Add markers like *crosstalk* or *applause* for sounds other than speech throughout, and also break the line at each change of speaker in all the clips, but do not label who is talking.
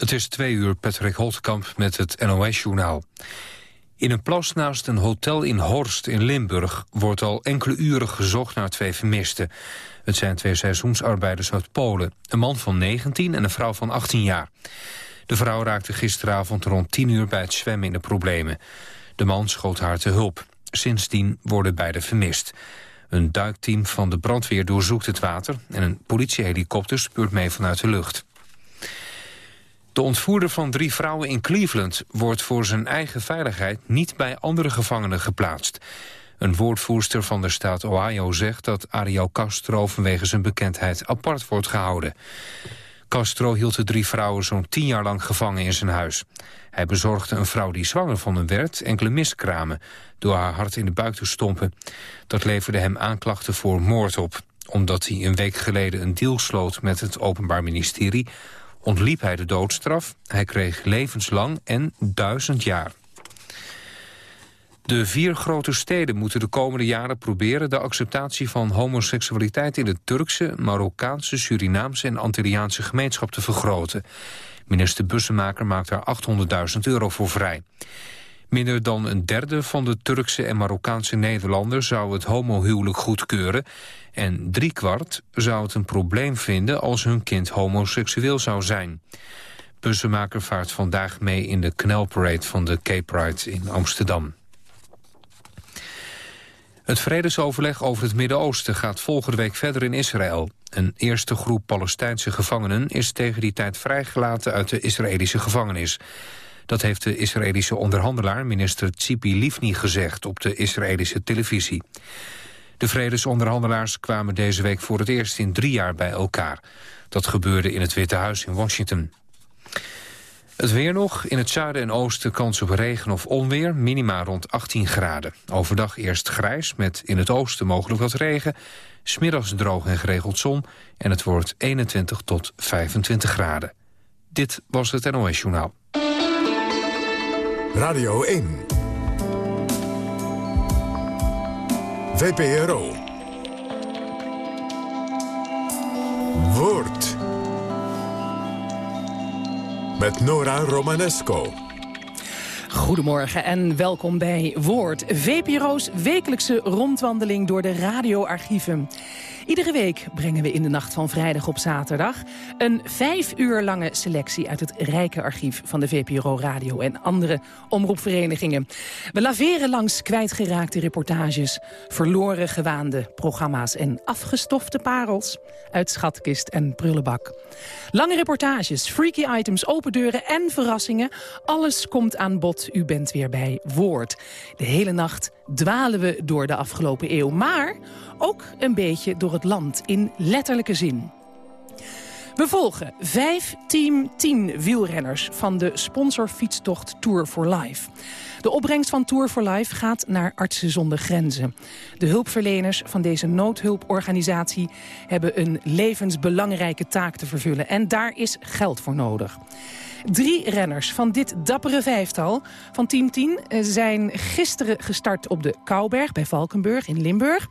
Het is twee uur Patrick Holtkamp met het NOS-journaal. In een plas naast een hotel in Horst in Limburg... wordt al enkele uren gezocht naar twee vermisten. Het zijn twee seizoensarbeiders uit Polen. Een man van 19 en een vrouw van 18 jaar. De vrouw raakte gisteravond rond 10 uur bij het zwemmen in de problemen. De man schoot haar te hulp. Sindsdien worden beide vermist. Een duikteam van de brandweer doorzoekt het water... en een politiehelikopter speurt mee vanuit de lucht. De ontvoerder van drie vrouwen in Cleveland wordt voor zijn eigen veiligheid niet bij andere gevangenen geplaatst. Een woordvoerster van de staat Ohio zegt dat Ariel Castro vanwege zijn bekendheid apart wordt gehouden. Castro hield de drie vrouwen zo'n tien jaar lang gevangen in zijn huis. Hij bezorgde een vrouw die zwanger van hem werd enkele miskramen... door haar hart in de buik te stompen. Dat leverde hem aanklachten voor moord op. Omdat hij een week geleden een deal sloot met het Openbaar Ministerie ontliep hij de doodstraf. Hij kreeg levenslang en duizend jaar. De vier grote steden moeten de komende jaren proberen... de acceptatie van homoseksualiteit in de Turkse, Marokkaanse... Surinaamse en Antilliaanse gemeenschap te vergroten. Minister Bussemaker maakt daar 800.000 euro voor vrij. Minder dan een derde van de Turkse en Marokkaanse Nederlanders... zou het homohuwelijk goedkeuren... en driekwart zou het een probleem vinden als hun kind homoseksueel zou zijn. Bussemaker vaart vandaag mee in de knelparade van de Cape Pride in Amsterdam. Het vredesoverleg over het Midden-Oosten gaat volgende week verder in Israël. Een eerste groep Palestijnse gevangenen is tegen die tijd vrijgelaten uit de Israëlische gevangenis. Dat heeft de Israëlische onderhandelaar minister Tzipi Livni gezegd op de Israëlische televisie. De vredesonderhandelaars kwamen deze week voor het eerst in drie jaar bij elkaar. Dat gebeurde in het Witte Huis in Washington. Het weer nog. In het zuiden en oosten kans op regen of onweer. Minima rond 18 graden. Overdag eerst grijs met in het oosten mogelijk wat regen. Smiddags droog en geregeld zon. En het wordt 21 tot 25 graden. Dit was het NOS Journaal.
Radio 1. VPRO. Woord. Met Nora Romanesco.
Goedemorgen en welkom bij Woord. VPRO's wekelijkse rondwandeling door de radioarchieven. Iedere week brengen we in de nacht van vrijdag op zaterdag... een vijf uur lange selectie uit het rijke archief van de VPRO Radio... en andere omroepverenigingen. We laveren langs kwijtgeraakte reportages... verloren gewaande programma's en afgestofte parels... uit schatkist en prullenbak. Lange reportages, freaky items, open deuren en verrassingen. Alles komt aan bod. U bent weer bij Woord. De hele nacht dwalen we door de afgelopen eeuw. Maar ook een beetje door het land, in letterlijke zin. We volgen vijf Team 10 wielrenners van de sponsorfietstocht Tour for Life. De opbrengst van Tour for Life gaat naar Artsen zonder Grenzen. De hulpverleners van deze noodhulporganisatie hebben een levensbelangrijke taak te vervullen. En daar is geld voor nodig. Drie renners van dit dappere vijftal van Team 10 eh, zijn gisteren gestart op de Kouberg bij Valkenburg in Limburg.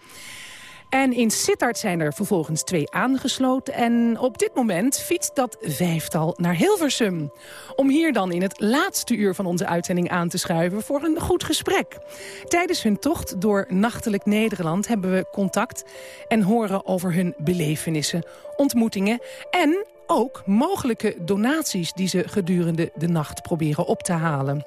En in Sittard zijn er vervolgens twee aangesloten. En op dit moment fietst dat vijftal naar Hilversum. Om hier dan in het laatste uur van onze uitzending aan te schuiven voor een goed gesprek. Tijdens hun tocht door nachtelijk Nederland hebben we contact... en horen over hun belevenissen, ontmoetingen... en ook mogelijke donaties die ze gedurende de nacht proberen op te halen.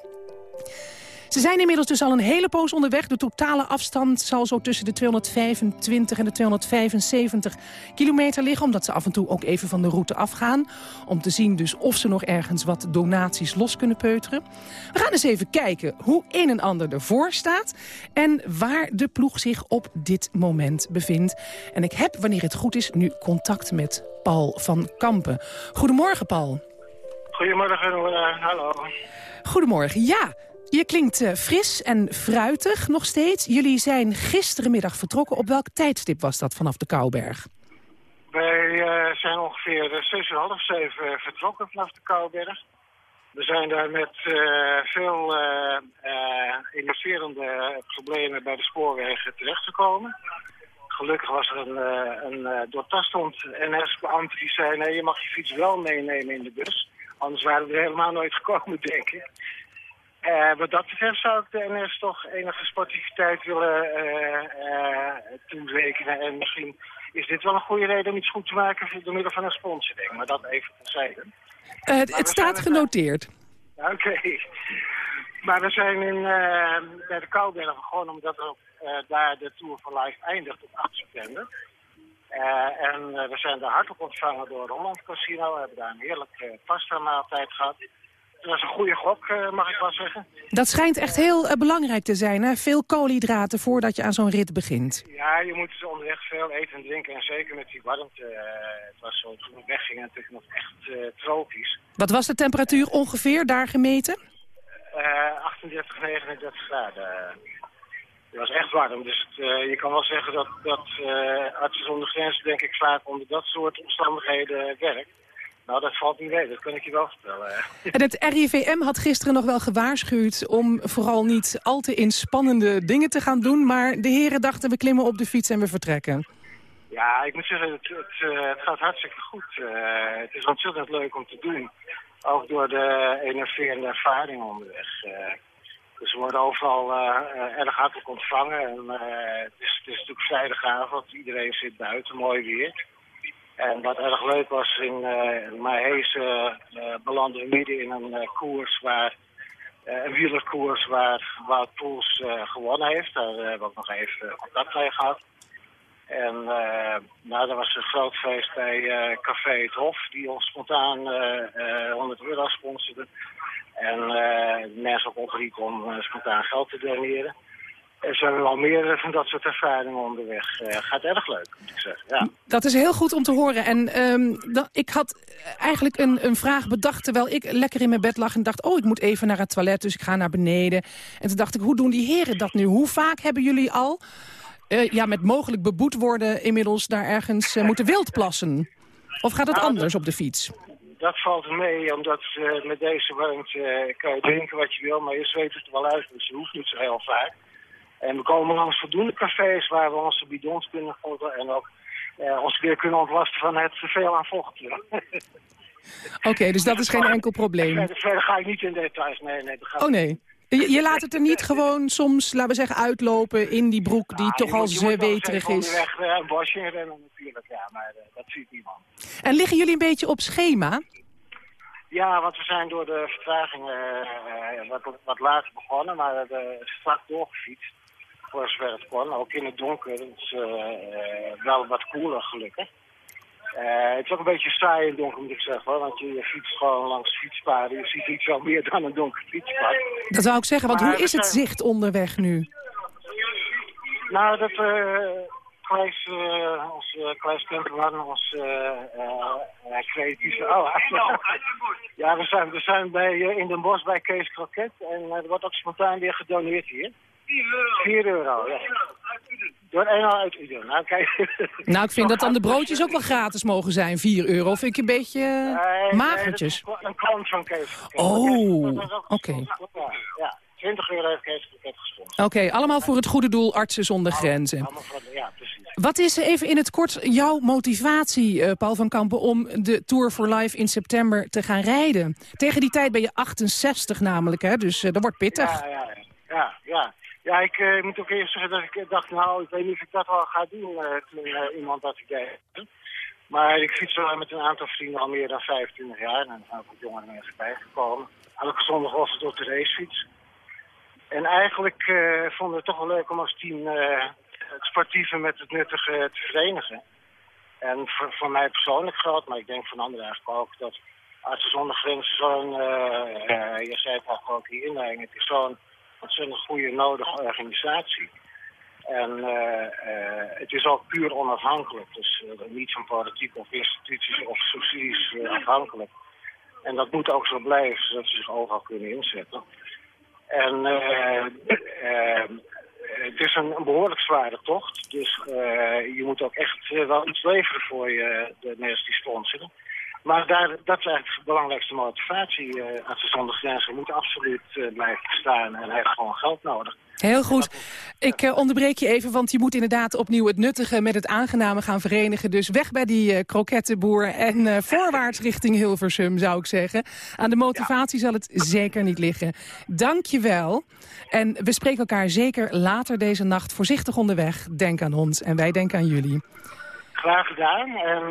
Ze zijn inmiddels dus al een hele poos onderweg. De totale afstand zal zo tussen de 225 en de 275 kilometer liggen. Omdat ze af en toe ook even van de route afgaan. Om te zien dus of ze nog ergens wat donaties los kunnen peuteren. We gaan eens even kijken hoe een en ander ervoor staat. En waar de ploeg zich op dit moment bevindt. En ik heb, wanneer het goed is, nu contact met Paul van Kampen. Goedemorgen, Paul.
Goedemorgen, hallo.
Goedemorgen, ja. Je klinkt uh, fris en fruitig nog steeds. Jullie zijn gisterenmiddag vertrokken. Op welk tijdstip was dat vanaf de Kouberg?
Wij uh, zijn ongeveer zes uur half zeven vertrokken vanaf de Kouberg. We zijn daar met uh, veel innoverende problemen bij de spoorwegen terechtgekomen. Gelukkig was er een, een doortastend NS-beambte die zei... nee, je mag je fiets wel meenemen in de bus Anders waren we er helemaal nooit gekomen, denk ik. Uh, wat dat betreft zou ik de NS toch enige sportiviteit willen uh, toerekenen. En misschien is dit wel een goede reden om iets goed te maken door middel van een sponsoring. Maar dat even terzijde.
het, het staat genoteerd.
Oké. *laughs* Maar we zijn in, bij de Kouwbergen gewoon omdat er, daar de Tour van Life eindigt op 8 september. en we zijn daar hartelijk ontvangen door Holland Casino. We hebben daar een heerlijke pasta maaltijd gehad. Dat was een goede gok, eh, mag ik wel zeggen.
Dat schijnt echt heel eh, belangrijk te zijn, hè? Veel koolhydraten voordat je aan zo'n rit begint.
Ja, je moet onderweg veel eten en drinken. En zeker met die warmte. Uh, het was zo, toen we weggingen natuurlijk nog echt tropisch.
Wat was de temperatuur ongeveer daar gemeten?
38, 39 graden. Het was echt warm. Dus het, je kan wel zeggen dat, dat artsen zonder grenzen denk ik vaak onder dat soort omstandigheden werkt. Nou, dat valt niet mee, dat kan ik je wel vertellen.
En het RIVM had gisteren nog wel gewaarschuwd om vooral niet al te inspannende dingen te gaan doen. Maar de heren dachten, we klimmen op de fiets en we vertrekken.
Ja, ik moet zeggen, het, het, eh, het gaat hartstikke goed. Uh, het is ontzettend leuk om te doen. Ook door de enerverende ervaring onderweg. Uh, dus we worden overal erg hartelijk ontvangen. En, het, is, het is natuurlijk vrijdagavond, iedereen zit buiten, mooi weer. En wat erg leuk was, in uh, uh, belanden we midden in een uh, koers waar, een wielerkoers waar Wout Poels gewonnen heeft. Daar hebben we ook nog even contact mee gehad. En nou, er was een groot feest bij Café Het Hof, die ons spontaan 100 euro sponsorde. En mensen ook opriepen om spontaan geld te doneren. Er zijn wel meer van dat soort ervaringen onderweg. Uh, gaat erg leuk, moet ik zeggen. Ja.
Dat is heel goed om te horen. En um, ik had eigenlijk een, een vraag bedacht terwijl ik lekker in mijn bed lag... en dacht, oh, ik moet even naar het toilet, dus ik ga naar beneden. En toen dacht ik, hoe doen die heren dat nu? Hoe vaak hebben jullie al, uh, ja, met mogelijk beboet worden... inmiddels daar ergens uh, moeten wildplassen? Of gaat het nou, anders op de fiets?
Dat valt mee, omdat met deze warmte kan je drinken wat je wil... maar je zweet het er wel uit, dus je hoeft niet zo heel vaak. En we komen langs voldoende cafés waar we onze bidons kunnen gooien en ook eh, ons weer kunnen ontlasten van het veel aan vocht. *laughs*
Oké, dus dat is geen enkel probleem.
Verder, verder ga ik niet in details. Nee, nee,
oh nee. Je, je, laat het er niet *laughs* gewoon soms, laten we zeggen, uitlopen in die broek die toch al zweterig is.
Weg, uh, een bosje rennen natuurlijk, ja, maar uh, dat ziet niemand.
En liggen jullie een beetje op schema?
Ja, want we zijn door de vertraging uh, wat, wat later begonnen, maar we hebben strak doorgefietst voor zover het kon. Ook in het donker. Het is uh, wel wat koeler gelukkig. Uh, het is ook een beetje saai in het donker moet ik zeggen. Hoor, want je, je fietst gewoon langs fietspaden. Je ziet iets wel meer dan een donker fietspad.
Dat zou ik zeggen, want hoe is het zicht onderweg nu?
Nou, dat... Uh, Kleis, uh, ons uh, Kleis Temperman, ons uh, creatieve... Oh, *laughs* ja, we zijn, we zijn bij, in Den Bosch bij Kees Kroket en er wordt ook spontaan weer gedoneerd hier. 4 euro. ja. Door eenmaal uit Uden. Nou, kijk.
nou, ik vind dat dan de broodjes ook wel gratis mogen zijn. 4 euro vind ik een beetje nee, magertjes.
Nee, een klant van Kees.
Oh, oké. Okay.
Ja, 20 euro heeft Kees gesponsord.
Oké, okay, allemaal voor het goede doel, artsen zonder grenzen.
ja, precies.
Wat is even in het kort jouw motivatie, uh, Paul van Kampen... om de Tour for Life in september te gaan rijden? Tegen die tijd ben je 68 namelijk, hè? dus uh, dat wordt pittig.
Ja, ja, ja. ja. Ja, ik uh, moet ook eerst zeggen dat ik dacht, nou, ik weet niet of ik dat wel ga doen uh, toen iemand dat idee Maar ik fiets wel met een aantal vrienden al meer dan 25 jaar. En er zijn ook jongere mensen bijgekomen. Elke zondag was het op de racefiets. En eigenlijk vonden we het toch wel leuk om als team het sportieve met het nuttige te verenigen. En voor, mij persoonlijk geldt, maar ik denk van anderen eigenlijk ook, dat zonder grenzen zo'n, je zei het ook hier inleiding, het is zo'n ontzettend goede, nodige organisatie. En uh, uh, het is ook puur onafhankelijk. Dus uh, niet van politiek of instituties of subsidies afhankelijk. En dat moet ook zo blijven, zodat ze zich overal kunnen inzetten. En het is een, een, behoorlijk zware tocht. Dus je moet ook echt wel iets leveren voor je, de mensen die sponsoren. Maar daar, dat is eigenlijk de belangrijkste motivatie. Uh, Artsen zonder grenzen moet absoluut blijven bestaan en heeft gewoon geld nodig.
Heel goed. Ik uh, onderbreek je even, want je moet inderdaad opnieuw het nuttige met het aangename gaan verenigen. Dus weg bij die uh, krokettenboer en uh, voorwaarts richting Hilversum, zou ik zeggen. Aan de motivatie zal het zeker niet liggen. Dank je wel. En we spreken elkaar zeker later deze nacht voorzichtig onderweg. Denk aan ons en wij denken aan jullie.
Graag gedaan. En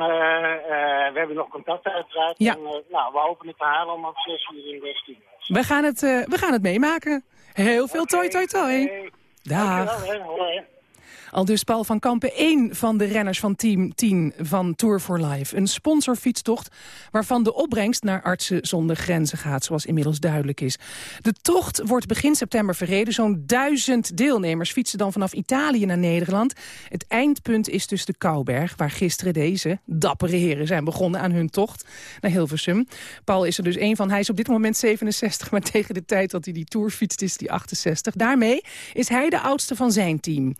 we hebben nog contact uiteraard. Ja. En, nou, we hopen het te halen om op 6 uur in de
We gaan het, we gaan het meemaken. Heel veel toi toi toi. Dag. Al dus Paul van Kampen, één van de renners van team 10 van Tour for Life. Een sponsorfietstocht waarvan de opbrengst naar Artsen zonder Grenzen gaat, zoals inmiddels duidelijk is. De tocht wordt begin september verreden. Zo'n duizend deelnemers fietsen dan vanaf Italië naar Nederland. Het eindpunt is dus de Kouberg, waar gisteren deze dappere heren zijn begonnen aan hun tocht naar Hilversum. Paul is er dus één van. Hij is op dit moment 67, maar tegen de tijd dat hij die Tour fietst is hij 68. Daarmee is hij de oudste van zijn team.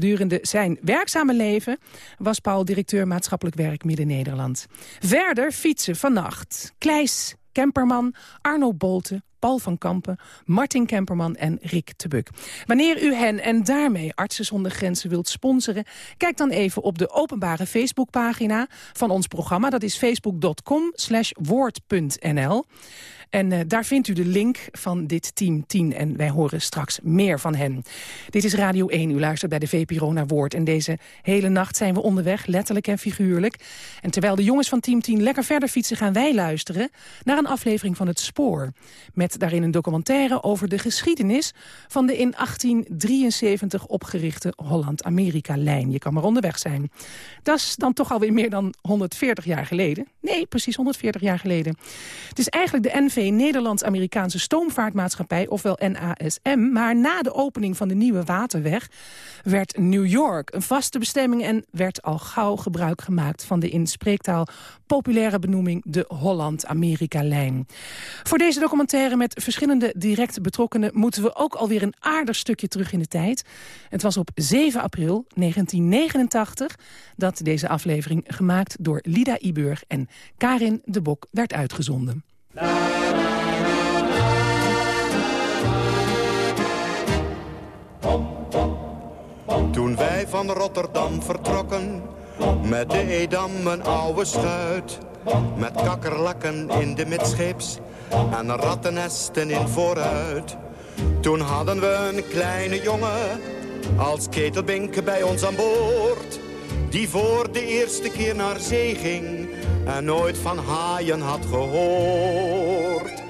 Gedurende zijn werkzame leven was Paul directeur maatschappelijk werk Midden-Nederland. Verder fietsen vannacht Kleis Kemperman, Arno Bolte, Paul van Kampen, Martin Kemperman en Rick Tebuk. Wanneer u hen en daarmee Artsen zonder Grenzen wilt sponsoren... kijk dan even op de openbare Facebookpagina van ons programma. Dat is facebook.com woord.nl. En uh, daar vindt u de link van dit Team 10. En wij horen straks meer van hen. Dit is Radio 1. U luistert bij de VPRO naar Woord. En deze hele nacht zijn we onderweg, letterlijk en figuurlijk. En terwijl de jongens van Team 10 lekker verder fietsen... gaan wij luisteren naar een aflevering van Het Spoor. Met daarin een documentaire over de geschiedenis... van de in 1873 opgerichte Holland-Amerika-lijn. Je kan maar onderweg zijn. Dat is dan toch alweer meer dan 140 jaar geleden. Nee, precies 140 jaar geleden. Het is eigenlijk de NV Nederlands-Amerikaanse Stoomvaartmaatschappij, ofwel NASM. Maar na de opening van de nieuwe waterweg werd New York een vaste bestemming... en werd al gauw gebruik gemaakt van de in spreektaal populaire benoeming de Holland-Amerika-lijn. Voor deze documentaire met verschillende direct betrokkenen... moeten we ook alweer een aardig stukje terug in de tijd. Het was op 7 april 1989 dat deze aflevering gemaakt door Lida Iburg en Karin de Bok werd uitgezonden.
Toen wij van Rotterdam vertrokken, met de Edam een oude schuit. Met kakkerlakken in de midscheeps en rattennesten in vooruit. Toen hadden we een kleine jongen als ketelbink bij ons aan boord. Die voor de eerste keer naar zee ging en nooit van haaien had gehoord.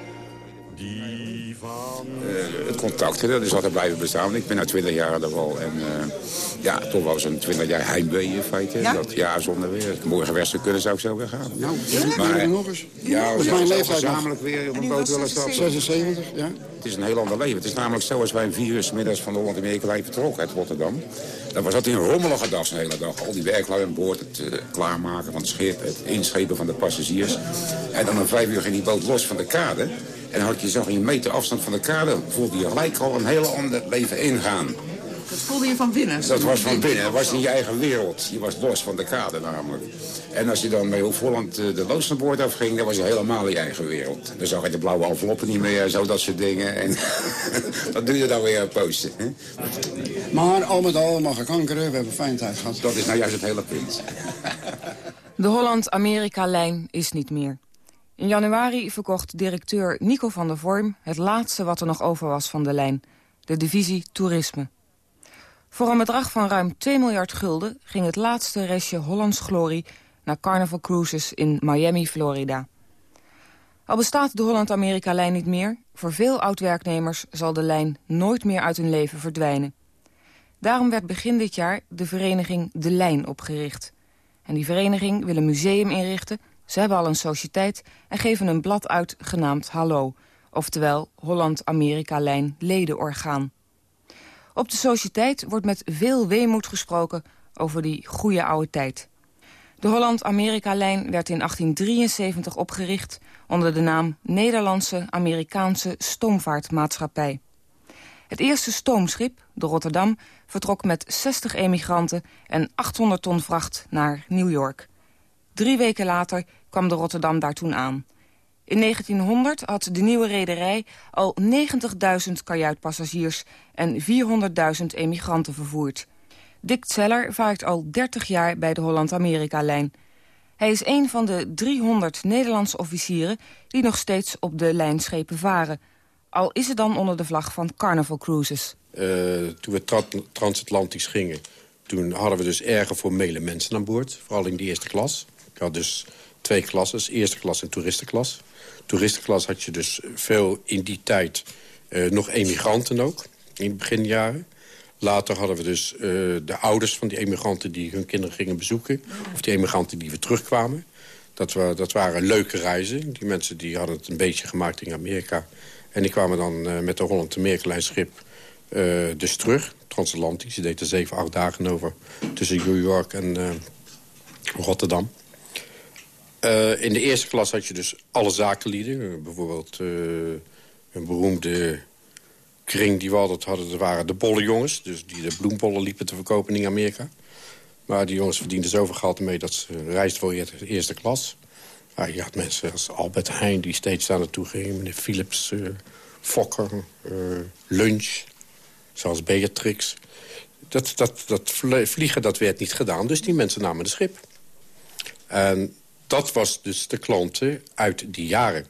Uh, het contact, dat is altijd blijven bestaan. Ik ben nu 20 jaar er al en uh, ja, toch wel zo'n 20 jaar heimwee in feite. Ja? Dat, ja, zonder weer. Morgen westen kunnen zou ik zo weer gaan.
Nou, ja, maar, nog eens.
Ja, dat is mijn leeftijd gezamenlijk weer op een boot willen
stappen. 76, ja.
Het is een heel ander leven. Het is namelijk zo als wij een vier uur middags van de Holland-Amerika vertrokken uit Rotterdam. Dan was dat een rommelige dag de hele dag. Al die werklui aan boord, het uh, klaarmaken van het schip, het inschepen van de passagiers. En dan om vijf uur ging die boot los van de kade. En had je zo een meter afstand van de kade, voelde je gelijk al een heel ander leven ingaan.
Dat voelde je van binnen?
Dat was van binnen. Het was in je eigen wereld. Je was los van de kade namelijk. En als je dan bij Hoek-Holland eh, de loods naar boord afging... dan was je helemaal in je eigen wereld. Dan zag je de blauwe enveloppen niet meer, zo dat soort dingen. En *laughs* dat doe je dan weer posten. Hè?
Maar al met al mag ik kankeren, we hebben fijn tijd gehad.
Dat is nou juist het hele punt.
De Holland-Amerika-lijn is niet meer. In januari verkocht directeur Nico van der Vorm... het laatste wat er nog over was van de lijn. De divisie Toerisme. Voor een bedrag van ruim 2 miljard gulden... ging het laatste restje Hollands glorie naar Carnival Cruises in Miami, Florida. Al bestaat de Holland-Amerika-lijn niet meer... voor veel oud-werknemers zal de lijn nooit meer uit hun leven verdwijnen. Daarom werd begin dit jaar de vereniging De Lijn opgericht. En die vereniging wil een museum inrichten... ze hebben al een sociëteit en geven een blad uit genaamd Hallo... oftewel Holland-Amerika-lijn ledenorgaan. Op de sociëteit wordt met veel weemoed gesproken over die goede oude tijd. De Holland-Amerika-lijn werd in 1873 opgericht... onder de naam Nederlandse Amerikaanse Stoomvaartmaatschappij. Het eerste stoomschip, de Rotterdam, vertrok met 60 emigranten... en 800 ton vracht naar New York. Drie weken later kwam de Rotterdam daar toen aan. In 1900 had de nieuwe rederij al 90.000 kajuitpassagiers en 400.000 emigranten vervoerd. Dick Zeller vaart al 30 jaar bij de Holland-Amerika-lijn. Hij is een van de 300 Nederlandse officieren die nog steeds op de lijnschepen varen. Al is het dan onder de vlag van Carnival Cruises.
Uh, toen we tra transatlantisch gingen, toen hadden we dus erg formele mensen aan boord. Vooral in de eerste klas. Ik had dus twee klasses, eerste klas en toeristenklas. Toeristenklas had je dus veel in die tijd uh, nog emigranten ook, in de beginjaren. Later hadden we dus uh, de ouders van die emigranten die hun kinderen gingen bezoeken. Of die emigranten die weer terugkwamen. Dat, wa dat waren leuke reizen. Die mensen die hadden het een beetje gemaakt in Amerika. En die kwamen dan uh, met de Holland Amerika schip dus terug. Transatlantisch. Die deed zeven, acht dagen over tussen New York en Rotterdam. In de eerste klas had je dus alle zakenlieden. bijvoorbeeld een beroemde kring die we altijd hadden, dat waren de bolle jongens. Dus die de bloembollen liepen te verkopen in Amerika. Maar die jongens verdienden zoveel geld mee dat ze reisden voor de eerste klas. Maar je had mensen als Albert Heijn die steeds daar naartoe gingen. Meneer Philips, Fokker, Lunch, zoals Beatrix. Dat, dat, dat vliegen dat werd niet gedaan, dus die mensen namen de schip. En dat was dus de klanten uit die jaren.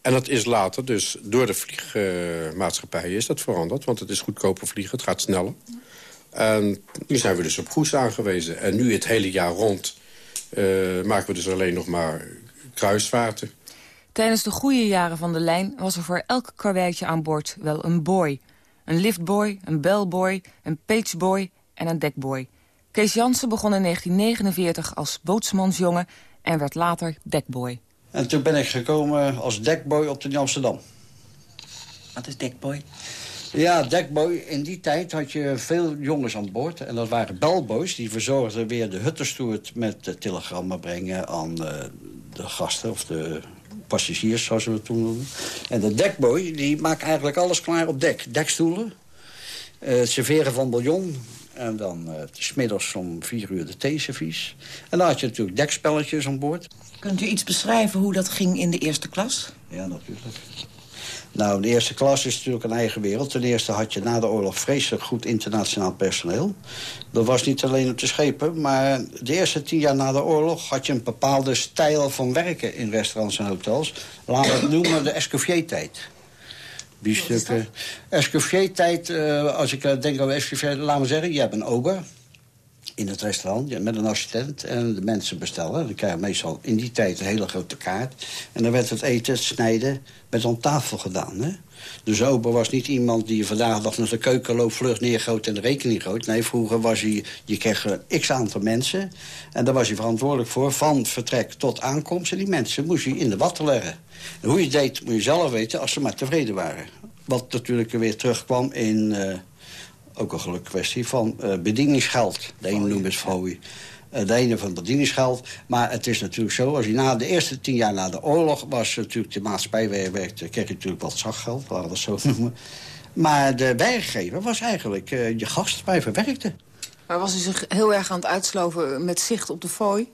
En dat is later dus door de vliegmaatschappijen is dat veranderd. Want het is goedkoper vliegen, het gaat sneller. En nu zijn we dus op Goes aangewezen. En nu het hele jaar rond uh, maken we dus alleen nog maar kruisvaarten.
Tijdens de goede jaren van de lijn was er voor elk karweitje aan boord wel een boy. Een liftboy, een bellboy, een pageboy en een deckboy. Kees Jansen begon in 1949 als bootsmansjongen en werd later deckboy.
En toen ben ik gekomen als dekboy op de Amsterdam.
Wat is dekboy?
Ja, dekboy. In die tijd had je veel jongens aan boord. En dat waren belboys. Die verzorgden weer de hutterstoert met de telegrammen brengen aan uh, de gasten. Of de passagiers, zoals we het toen noemden. En de dekboy, die maakt eigenlijk alles klaar op dek. Dekstoelen, uh, het serveren van bouillon, en dan uh, smiddags om vier uur de theeservies. En dan had je natuurlijk dekspelletjes aan boord.
Kunt u iets beschrijven hoe dat ging in de eerste klas?
Ja, natuurlijk. Nou, de eerste klas is natuurlijk een eigen wereld. Ten eerste had je na de oorlog vreselijk goed internationaal personeel. Dat was niet alleen op de schepen, maar de eerste tien jaar na de oorlog... had je een bepaalde stijl van werken in restaurants en hotels. Laten we het noemen de Escoffier-tijd biefstukken. Escoffier-tijd, uh, als ik uh, denk over Escoffier, laat me zeggen... je hebt een ober in het restaurant met een assistent en de mensen bestellen. Dan krijg je meestal in die tijd een hele grote kaart. En dan werd het eten, het snijden, met aan tafel gedaan. Hè? De ober was niet iemand die vandaag nog naar de keuken loopt, vlug neergoot en de rekening gooit. Nee, vroeger was hij, je kreeg een x-aantal mensen. En daar was hij verantwoordelijk voor, van vertrek tot aankomst. En die mensen moest je in de watten leggen. En hoe je het deed, moet je zelf weten, als ze maar tevreden waren. Wat natuurlijk weer terugkwam in... Uh, ook een geluk kwestie van uh, bedieningsgeld. De ene noemt het fooi. De ene van bedieningsgeld. Maar het is natuurlijk zo, als je na de eerste tien jaar na de oorlog... was natuurlijk de maatschappij waar je werkte, kreeg je natuurlijk wat zachtgeld, laten we dat zo noemen. Maar de werkgever was eigenlijk uh, je gast waar je verwerkte.
Maar was u zich heel erg aan het uitsloven met zicht op de fooi?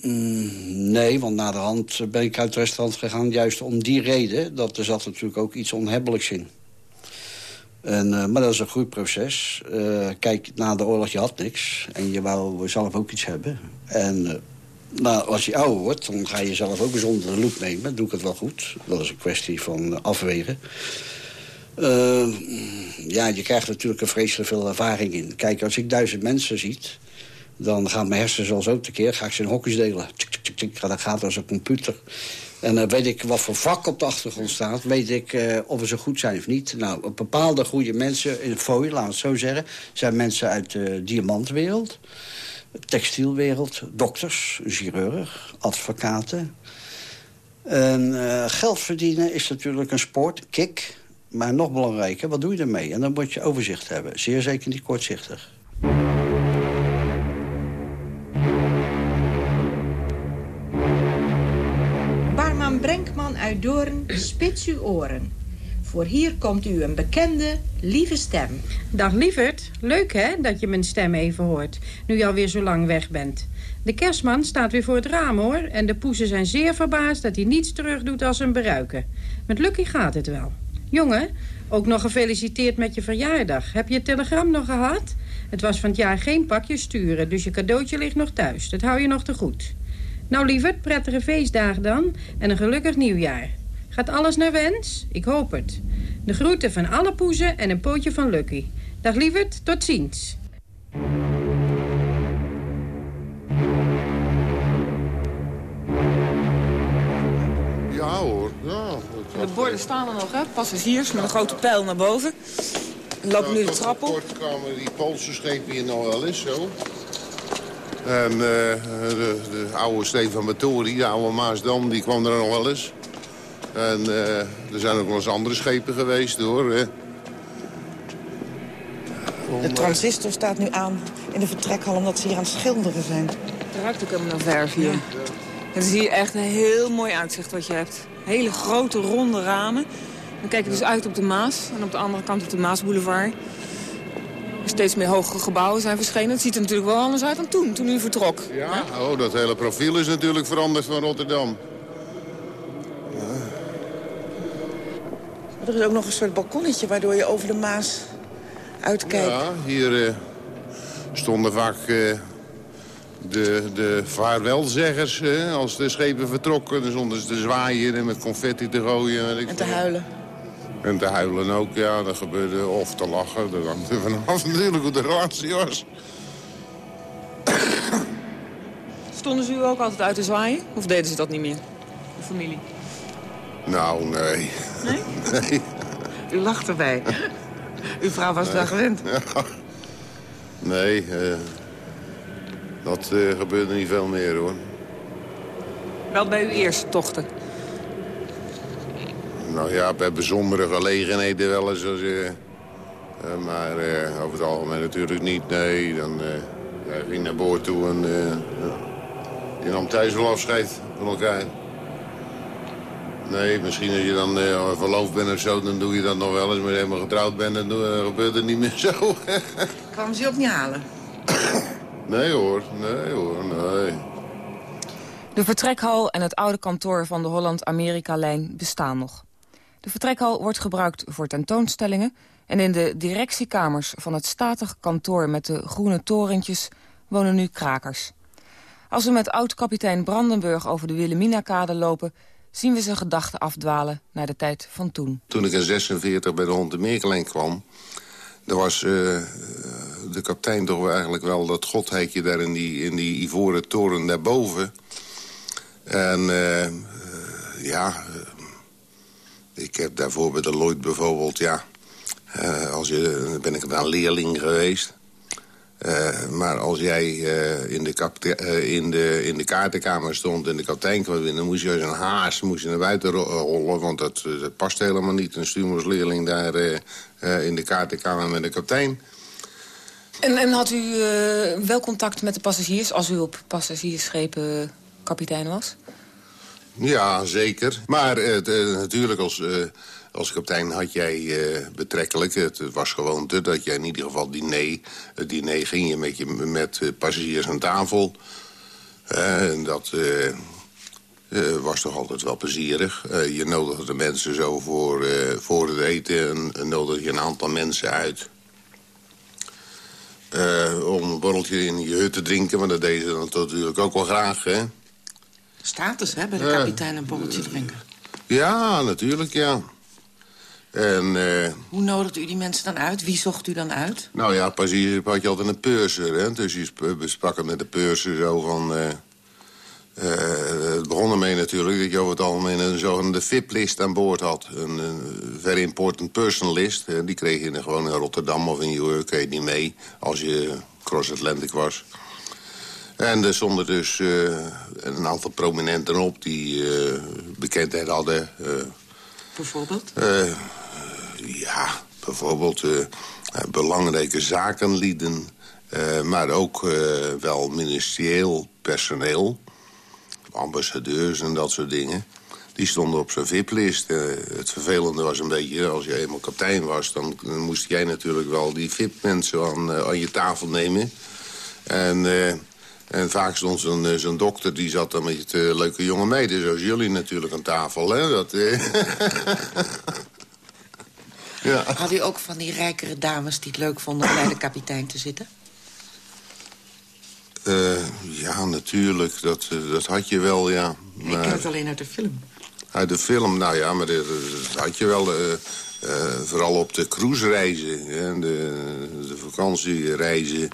Mm, nee, want na de hand ben ik uit het restaurant gegaan... juist om die reden, dat er zat natuurlijk ook iets onhebbelijks in. En, uh, maar dat is een goed proces. Uh, kijk, na de oorlog, je had niks. En je wou zelf ook iets hebben. En uh, nou, als je ouder wordt, dan ga je zelf ook eens onder de loep nemen. Doe ik het wel goed? Dat is een kwestie van afwegen. ja, je krijgt natuurlijk een vreselijk veel ervaring in. Kijk, als ik duizend mensen ziet... dan gaan mijn hersens al zo tekeer. Ga ik ze in hokjes delen. Tsk, tsk, dat gaat als een computer. En dan weet ik wat voor vak op de achtergrond staat. Weet ik uh, of ze goed zijn of niet. Nou, bepaalde goede mensen in fooi, laat het zo zeggen... zijn mensen uit de diamantwereld, textielwereld... dokters, chirurg, advocaten. En uh, geld verdienen is natuurlijk een sport, kick... Maar nog belangrijker, wat doe je ermee? En dan moet je overzicht hebben. Zeer zeker niet kortzichtig.
Uit Doorn, spits uw oren. Voor hier komt u een bekende, lieve stem.
Dag lieverd, leuk hè, dat je mijn stem even hoort, nu je alweer zo lang weg bent. De kerstman staat weer voor het raam, hoor. En de poezen zijn zeer verbaasd dat hij niets terug doet als een beruiken. Met Lucky gaat het wel. Jongen, ook nog gefeliciteerd met je verjaardag. Heb je het telegram nog gehad? Het was van het jaar geen pakje sturen, dus je cadeautje ligt nog thuis. Dat hou je nog te goed. Nou lieverd, prettige feestdagen dan en een gelukkig nieuwjaar. Gaat alles naar wens? Ik hoop het. De groeten van alle poezen en een pootje van Lucky. Dag lieverd, tot ziens.
Ja hoor, ja.
De borden staan er nog, hè? Passagiers met een grote pijl naar boven. Lopen nu de trap op.
Kort kwamen die Poolse schepen hier nog wel eens zo. En uh, de, de, oude Stefan Batory, de oude Maasdam, die kwam er nog wel eens. En uh, er zijn ook wel eens andere schepen geweest, hoor.
De transistor staat nu aan in de vertrekhal omdat ze hier aan het schilderen zijn.
Het ruikt ook helemaal naar verf hier. Ja. Het is hier echt een heel mooi uitzicht wat je hebt. Hele grote, ronde ramen. Dan kijk je dus uit op de Maas. En op de andere kant op de Maasboulevard. Er steeds meer hogere gebouwen zijn verschenen. Het ziet er natuurlijk wel anders uit dan toen, toen u vertrok.
Ja, oh, dat hele profiel is natuurlijk veranderd van Rotterdam.
Er is ook nog een soort balkonnetje waardoor je over de Maas uitkijkt.
Ja, hier uh, stonden vaak uh, de, de vaarwelzeggers. Uh, als de schepen vertrokken, dan stonden ze te zwaaien en met confetti te gooien.
En te huilen.
En te huilen ook, ja. Dat gebeurde of te lachen. Dat hangt er vanaf natuurlijk hoe de relatie was.
Stonden ze u ook altijd uit te zwaaien? Of deden ze dat niet meer? De familie?
Nou, nee.
Nee? *laughs*
nee.
U lacht erbij. Uw vrouw was
nee.
daar gewend.
Ja. Nee, uh, dat uh, gebeurde niet veel meer, hoor.
Wel bij uw eerste tochten?
Nou ja, bij bijzondere gelegenheden wel eens. Als, uh, maar over het algemeen natuurlijk niet. Nee, dan ja, ging naar boord toe en je nam thuis wel afscheid van elkaar. Nee, misschien als je dan uh, verloofd bent of zo, dan doe je dat nog wel eens. Maar als je helemaal getrouwd bent, dan uh, gebeurt het niet meer *laughs* zo.
Kwamen ze ook niet halen?
nee hoor, nee hoor, nee.
De vertrekhal en het oude kantoor van de Holland-Amerika-lijn bestaan nog. De vertrekhal wordt gebruikt voor tentoonstellingen... en in de directiekamers van het statige kantoor met de groene torentjes... wonen nu krakers. Als we met oud-kapitein Brandenburg over de Wilhelmina-kade lopen zien we zijn gedachten afdwalen naar de tijd van toen.
Toen ik in 46 bij de Hond de Meerkelijn kwam... dan was uh, de kapitein toch eigenlijk wel dat godheidje daar in die, in die ivoren toren daarboven. En uh, ja, ik heb daarvoor bij Lloyd bijvoorbeeld, ja... als je, ben ik daar leerling geweest... Uh, maar als jij uh, in, de uh, in, de, in de kaartenkamer stond en de kapitein kwam binnen... moest je als een haas moest je naar buiten rollen, want dat, past helemaal niet. Een stuurmansleerling daar in de kaartenkamer met de kapitein.
En, en had u wel contact met de passagiers als u op passagiersschepen kapitein was?
Ja, zeker. Maar natuurlijk als... Als kapitein had jij uh, betrekkelijk, het was gewoonte... dat jij in ieder geval diner, het diner ging je met, je, met passagiers aan tafel. En dat was toch altijd wel plezierig. je nodigde de mensen zo voor, voor het eten... en, nodigde je een aantal mensen uit... om een borreltje in je hut te drinken, maar dat deden ze dan natuurlijk ook wel graag, hè?
Status, hè, bij de kapitein een borreltje drinken.
Ja, natuurlijk, ja. En, uh,
Hoe nodigt u die mensen dan uit? Wie zocht u dan uit?
Nou ja, passagiers had je altijd een purser. Hè? Dus je besprak met de purser zo van... Uh, uh, het begon ermee natuurlijk dat je over het algemeen een zogenaamde VIP-list aan boord had. Een, een very important person list. die kreeg je gewoon in Rotterdam of in New York niet mee als je cross-Atlantic was. En er stonden dus een aantal prominenten op die bekendheid hadden.
Bijvoorbeeld?
ja, bijvoorbeeld belangrijke zakenlieden... Maar ook wel ministerieel personeel, ambassadeurs en dat soort dingen... die stonden op zijn VIP-list. het vervelende was een beetje, als je eenmaal kapitein was... dan, dan moest jij natuurlijk wel die VIP-mensen aan, aan je tafel nemen. En En vaak stond zo'n zo'n dokter, die zat dan met uh, leuke jonge meiden... zoals jullie natuurlijk aan tafel, hè? Dat, *laughs*
ja. Had u ook van die rijkere dames die het leuk vonden om bij de kapitein te zitten?
Uh, ja, natuurlijk. Dat, dat had je wel, ja.
Maar... Ik ken het alleen uit de film.
Uit de film, nou ja, maar dat, had je wel... Vooral op de cruisereizen, de, de vakantiereizen...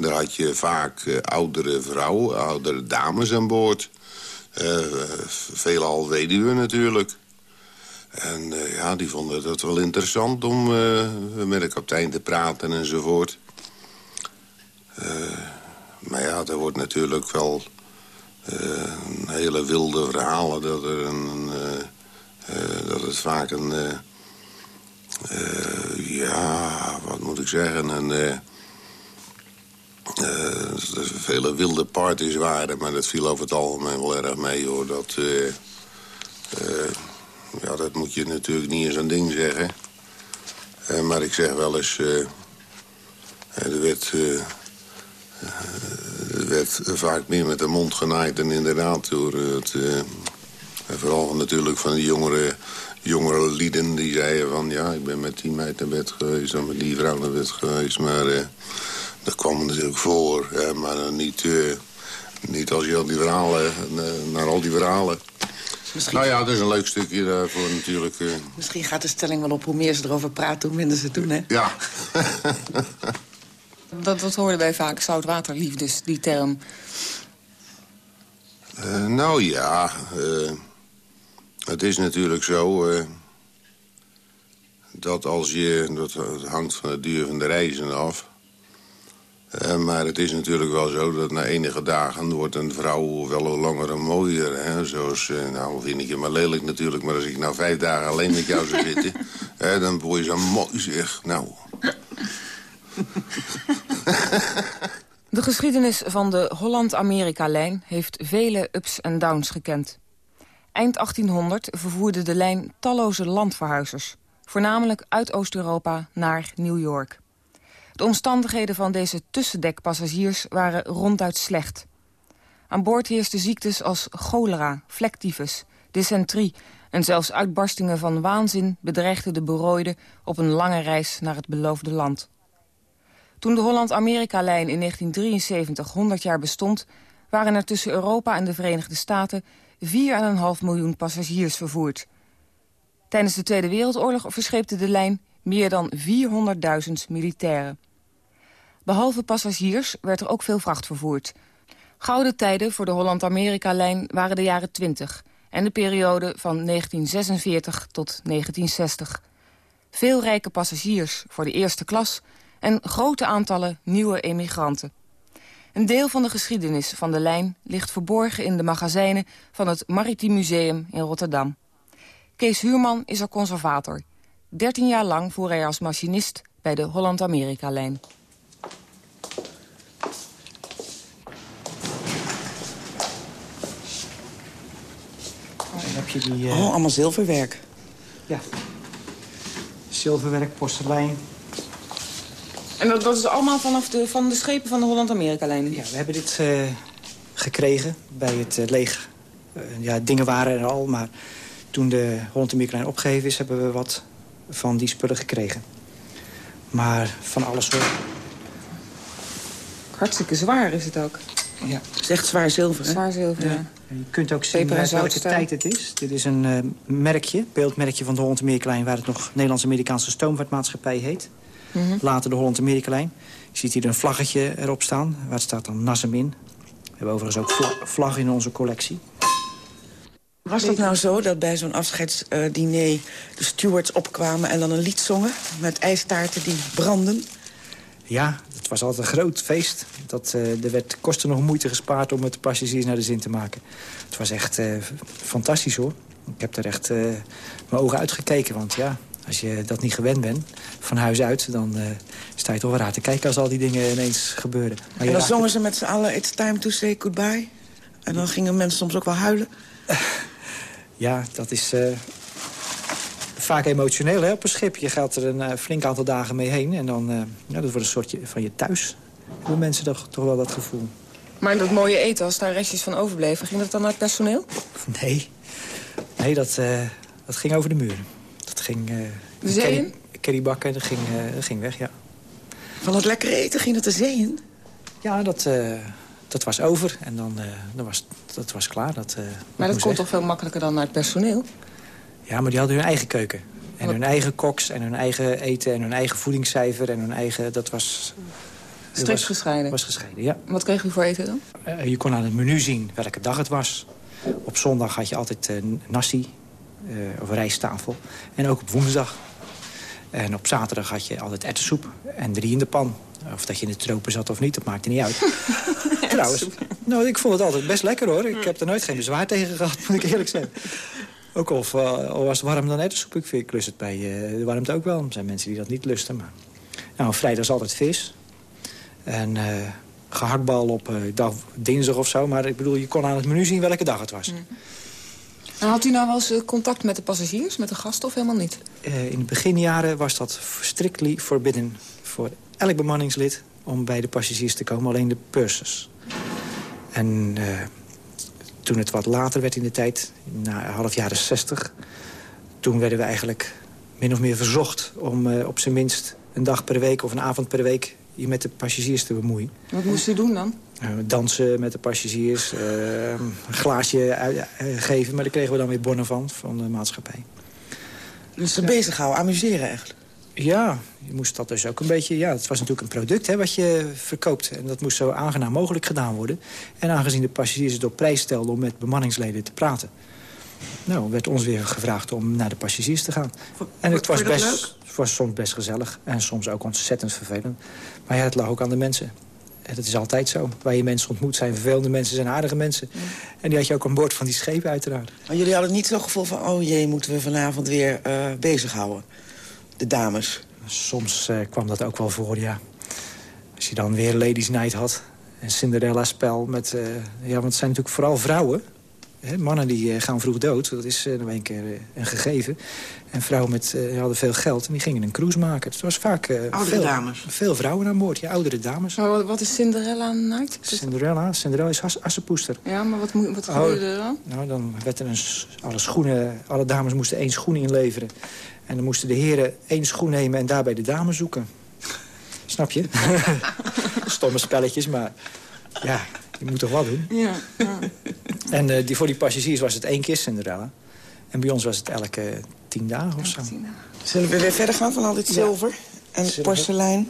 daar had je vaak uh, oudere vrouwen, oudere dames aan boord. veelal weduwen natuurlijk. En ja, die vonden het wel interessant om met de kapitein te praten enzovoort. maar ja, er wordt natuurlijk wel een hele wilde verhalen... dat, er een, dat het vaak een uh, ja, wat moet ik zeggen? Een, uh, uh, er vele wilde parties waren, maar dat viel over het algemeen wel erg mee, hoor. Dat, ja, dat moet je natuurlijk niet eens een ding zeggen. maar ik zeg wel eens... er werd... er werd vaak meer met de mond genaaid dan inderdaad door het... vooral natuurlijk van de jongere jongere lieden die zeiden van... ja, ik ben met die meid naar bed geweest en met die vrouw naar bed geweest. Maar dat kwam natuurlijk voor. maar niet, uh, niet als je al die verhalen, uh, naar al die verhalen. Misschien... Nou ja, dat is een leuk stukje daarvoor natuurlijk.
Misschien gaat de stelling wel op hoe meer ze erover praten, hoe minder ze doen, hè?
Ja. *laughs*
dat, dat hoorden wij vaak, zoutwaterliefdes, die term.
nou ja... Het is natuurlijk zo uh, dat als je... Dat, hangt van het duur van de reizen af. Uh, maar het is natuurlijk wel zo dat na enige dagen wordt een vrouw wel langer en mooier. Hè? Zoals, uh, nou vind ik je maar lelijk natuurlijk, maar als ik nou vijf dagen alleen met jou zou zitten... *laughs* dan word je zo mooi zeg. Nou... *laughs*
De geschiedenis van de Holland-Amerika-lijn heeft vele ups en downs gekend. Eind 1800 vervoerde de lijn talloze landverhuizers. Voornamelijk uit Oost-Europa naar New York. De omstandigheden van deze tussendekpassagiers waren ronduit slecht. Aan boord heersten ziektes als cholera, vlektyfus, dysenterie... en zelfs uitbarstingen van waanzin bedreigden de berooiden... op een lange reis naar het beloofde land. Toen de Holland-Amerika-lijn in 1973 100 jaar bestond... waren er tussen Europa en de Verenigde Staten 4,5 miljoen passagiers vervoerd. Tijdens de Tweede Wereldoorlog verscheepte de lijn meer dan 400.000 militairen. Behalve passagiers werd er ook veel vracht vervoerd. Gouden tijden voor de Holland-Amerika-lijn waren de jaren 20... en de periode van 1946 tot 1960. Veel rijke passagiers voor de eerste klas... en grote aantallen nieuwe emigranten. Een deel van de geschiedenis van de lijn ligt verborgen in de magazijnen van het Maritiem Museum in Rotterdam. Kees Huurman is er conservator. 13 jaar lang voer hij als machinist bij de Holland-Amerika-lijn.
heb je die... Uh... Oh, allemaal zilverwerk.
Ja. Zilverwerk, porselein,
en dat, dat is allemaal vanaf de, van de schepen van de Holland-Amerika-lijn?
Ja, we hebben dit uh, gekregen bij het uh, leeg. Uh, ja, dingen waren er al, maar toen de Holland-Amerika-lijn opgegeven is... hebben we wat van die spullen gekregen. Maar van alles hoor.
Hartstikke zwaar is het ook.
Ja. Het is echt zwaar zilver, hè?
Zwaar zilver, ja.
Je kunt ook zien welke tijd het is. Dit is een merkje, beeldmerkje van de Holland-Amerika-lijn... waar het nog Nederlands-Amerikaanse stoomvaartmaatschappij heet. Mhm. Later de Holland-Amerika-lijn. Je ziet hier een vlaggetje erop staan. Waar staat dan Nassemin. We hebben overigens ook vla vlag in onze collectie.
Was dat nou zo dat bij zo'n afscheidsdiner de stewards opkwamen... en dan een lied zongen met ijstaarten die branden?
Ja, het was altijd een groot feest. Dat, uh, er werd kosten nog moeite gespaard om het passagiers naar de zin te maken. Het was echt uh, fantastisch hoor. Ik heb er echt uh, mijn ogen uitgekeken, want ja, als je dat niet gewend bent, van huis uit... dan uh, sta je toch wel raar te kijken als al die dingen ineens gebeuren.
Maar en dan zongen ze met z'n allen It's time to say goodbye. En dan gingen mensen soms ook wel huilen.
ja, dat is uh, vaak emotioneel hè, op een schip. Je gaat er een uh, flink aantal dagen mee heen. En dan, ja, dat wordt een soortje van je thuis. Hoe mensen toch, toch wel dat gevoel.
Maar dat mooie eten, als daar restjes van overbleven... ging dat dan naar het personeel? *laughs*
Nee, nee dat, uh, dat ging over de muren. Dat ging... Uh,
de zee in?
Currybakken, dat ging, uh, dat ging weg, ja.
Van het lekkere eten ging dat de zee in?
Ja, dat, dat was over. En dan dat was, dat was klaar. Dat,
maar dat komt toch veel makkelijker dan naar het personeel?
Ja, maar die hadden hun eigen keuken. En hun eigen koks en hun eigen eten en hun eigen voedingscijfer en hun eigen... Dat was...
Strikt was, gescheiden?
was gescheiden, ja.
Wat kreeg u voor eten dan?
Uh, je kon aan het menu zien welke dag het was. Op zondag had je altijd uh, nasi uh, of rijsttafel. En ook op woensdag. En op zaterdag had je altijd ettensoep en drie in de pan. Of dat je in de tropen zat of niet, dat maakte niet uit. *laughs* Trouwens, nou, ik vond het altijd best lekker hoor. Ik heb er nooit geen bezwaar tegen gehad, moet ik eerlijk zeggen. Ook of, uh, al was het warm dan ettensoep. Ik, ik lust het bij uh, de warmte ook wel. Er zijn mensen die dat niet lusten. Maar... Nou, vrijdag is altijd vis. En uh, gehaktbal op dag, dinsdag of zo. Maar ik bedoel, je kon aan het menu zien welke dag het was. Mm.
had u nou wel eens contact met de passagiers, met de gasten of helemaal niet?
in de beginjaren was dat strictly forbidden voor elk bemanningslid... om bij de passagiers te komen, alleen de pursers. En toen het wat later werd in de tijd, na half jaren 60... toen werden we eigenlijk min of meer verzocht om uh, op zijn minst een dag per week of een avond per week je met de passagiers te bemoeien.
Wat moest u doen dan?
Uh, dansen met de passagiers, uh, een glaasje geven, maar daar kregen we dan weer bonnen van, van de maatschappij.
Dus ze bezighouden, amuseren eigenlijk?
Ja, je moest dat dus ook een beetje... Ja, het was natuurlijk een product hè, wat je verkoopt. En dat moest zo aangenaam mogelijk gedaan worden. En aangezien de passagiers het op prijs stelden om met bemanningsleden te praten... Nou, werd ons weer gevraagd om naar de passagiers te gaan. En het was, best, was soms best gezellig en soms ook ontzettend vervelend. Maar ja, het lag ook aan de mensen. En dat is altijd zo. Waar je mensen ontmoet zijn vervelende mensen, zijn aardige mensen. Ja. En die had je ook aan boord van die schepen uiteraard.
Maar jullie hadden niet zo'n gevoel van... oh jee, moeten we vanavond weer uh, bezighouden? de dames?
Soms uh, kwam dat ook wel voor, ja. Als je dan weer Ladies Night had. Een Cinderella-spel met... Uh, ja, want het zijn natuurlijk vooral vrouwen. Hè? Mannen die uh, gaan vroeg dood. Dat is nog een keer een gegeven. En vrouwen met, hadden veel geld en die gingen een cruise maken. Het was vaak
veel, dames.
veel vrouwen aan boord. Ja, oudere dames.
Maar wat is Cinderella Night?
Cinderella? Cinderella is as assenpoester.
Ja, maar wat, wat oh, gebeurde er dan?
Nou, dan werd er een, alle schoenen... Alle dames moesten één schoen inleveren. En dan moesten de heren één schoen nemen en daarbij de dame zoeken. Snap je? *laughs* Stomme spelletjes, maar ja, je moet toch wat doen.
Ja, ja.
En uh, die, voor die passagiers was het één keer Cinderella. En bij ons was het elke tien dagen of zo.
Zullen we weer verder gaan van al dit zilver en zilver. porselein?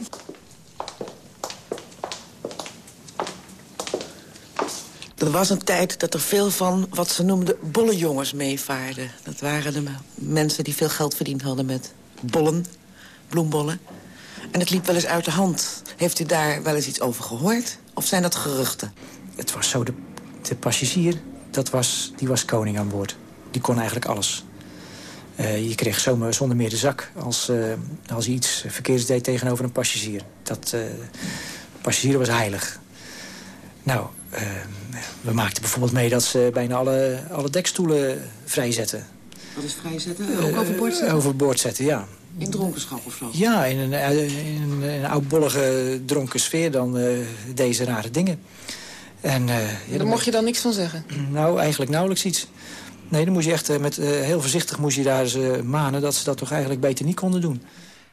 Er was een tijd dat er veel van wat ze noemden bollenjongens meevaarden. Dat waren de mensen die veel geld verdiend hadden met bollen, bloembollen. En het liep wel eens uit de hand. Heeft u daar wel eens iets over gehoord? Of zijn dat geruchten?
Het was zo, de, de passagier, dat was, die was koning aan boord. Die kon eigenlijk alles. Uh, je kreeg zomaar zonder meer de zak als, uh, als hij iets verkeerds deed tegenover een passagier. Dat uh, passagier was heilig. Nou, we maakten bijvoorbeeld mee dat ze bijna alle, alle dekstoelen vrijzetten.
Wat is vrijzetten? Ook overboord zetten?
Overboord zetten, ja.
In dronkenschap of zo?
Ja, in een, in een, een oudbollige dronken sfeer dan uh, deze rare dingen. En, uh,
ja, daar mocht je dan niks van zeggen? *clears throat*
Nou, eigenlijk nauwelijks iets. Nee, dan moest je echt met, heel voorzichtig moest je daar ze manen... dat ze dat toch eigenlijk beter niet konden doen.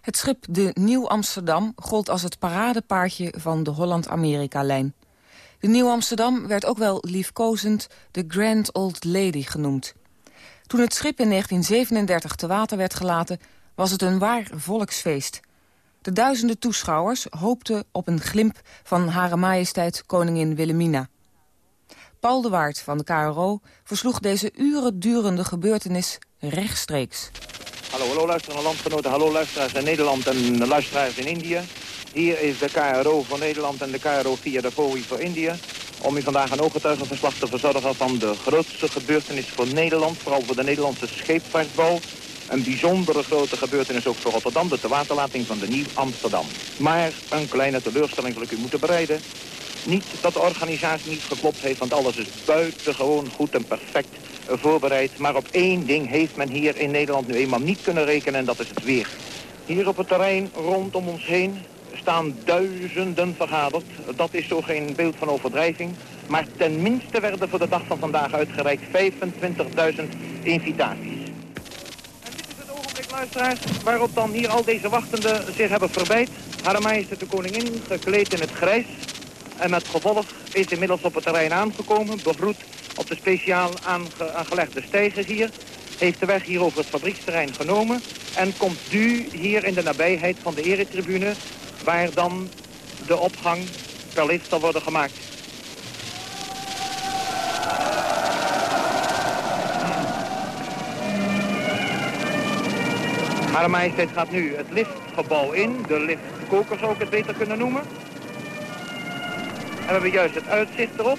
Het schip de Nieuw Amsterdam gold als het paradepaardje van de Holland-Amerika-lijn. De Nieuw-Amsterdam werd ook wel liefkozend de Grand Old Lady genoemd. Toen het schip in 1937 te water werd gelaten, was het een waar volksfeest. De duizenden toeschouwers hoopten op een glimp van Hare Majesteit Koningin Wilhelmina. Paul de Waard van de KRO versloeg deze uren durende gebeurtenis rechtstreeks.
Hallo, hallo luisteraars, landgenoten, hallo luisteraars in Nederland en luisteraars in Indië. Hier is de KRO voor Nederland en de KRO via de FOI voor India. Om u vandaag een ooggetuigenverslag te verzorgen van de grootste gebeurtenis voor Nederland. Vooral voor de Nederlandse scheepvaartbouw. Een bijzondere grote gebeurtenis ook voor Rotterdam, de waterlating van de Nieuw Amsterdam. Maar een kleine teleurstelling zal ik u moeten bereiden. Niet dat de organisatie niet geklopt heeft, want alles is buitengewoon goed en perfect voorbereid. Maar op één ding heeft men hier in Nederland nu eenmaal niet kunnen rekenen en dat is het weer. Hier op het terrein rondom ons heen staan duizenden vergaderd. Dat is zo geen beeld van overdrijving. Maar tenminste werden voor de dag van vandaag uitgereikt 25.000 invitaties. En dit is het ogenblik, luisteraars, waarop dan hier al deze wachtenden zich hebben verbeid. Hare majesteit de koningin, gekleed in het grijs. En met gevolg is inmiddels op het terrein aangekomen, begroet op de speciaal aangelegde stijgers hier heeft de weg hier over het fabrieksterrein genomen... en komt nu hier in de nabijheid van de eretribune... waar dan de opgang per lift zal worden gemaakt. Hare majesteit gaat nu het liftgebouw in. De liftkoker zou ik het beter kunnen noemen. En we hebben juist het uitzicht erop.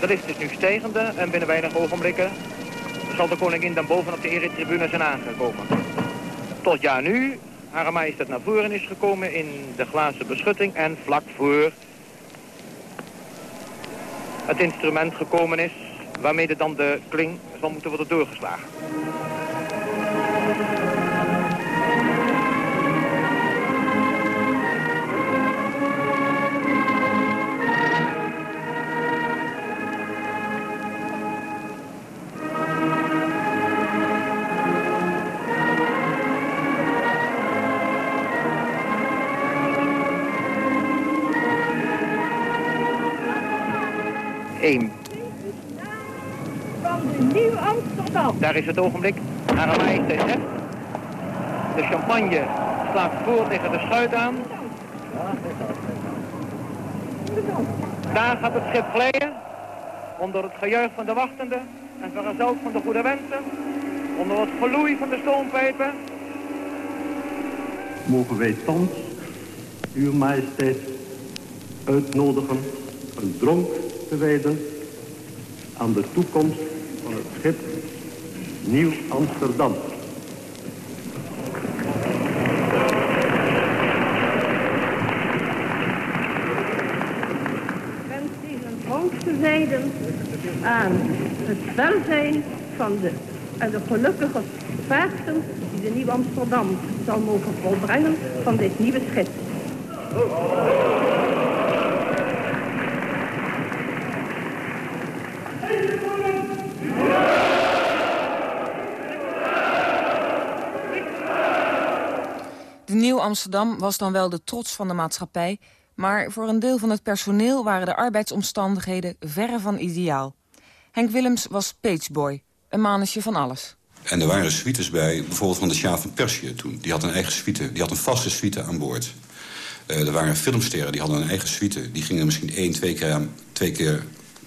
De lift is nu stijgende en binnen weinig ogenblikken zal de koningin dan boven op de eretribune zijn aangekomen. Tot ja nu, Hare Majesteit naar voren is gekomen in de glazen beschutting en vlak voor het instrument gekomen is waarmee dan de kling zal moeten worden doorgeslagen. Is het ogenblik. Naar een zegt. De champagne slaat voor tegen de schuit aan. Daar gaat het schip glijden. Onder het gejuich van de wachtenden. En vergezeld van de goede wensen. Onder het geloei van de stoompijpen.
Mogen wij thans, uw majesteit, uitnodigen een dronk te wijden aan de toekomst van het schip Nieuw Amsterdam.
wens te wijden aan het welzijn van de, en de gelukkige vaarten die de Nieuw Amsterdam zal mogen volbrengen van dit nieuwe schip.
Nieuw Amsterdam was dan wel de trots van de maatschappij... maar voor een deel van het personeel waren de arbeidsomstandigheden verre van ideaal. Henk Willems was pageboy, een manetje van alles.
En er waren suites bij, bijvoorbeeld van de Sjaaf van Persië toen. Die had een eigen suite, die had een vaste suite aan boord. Uh, er waren filmsterren, die hadden een eigen suite. Die gingen misschien één, twee keer, twee keer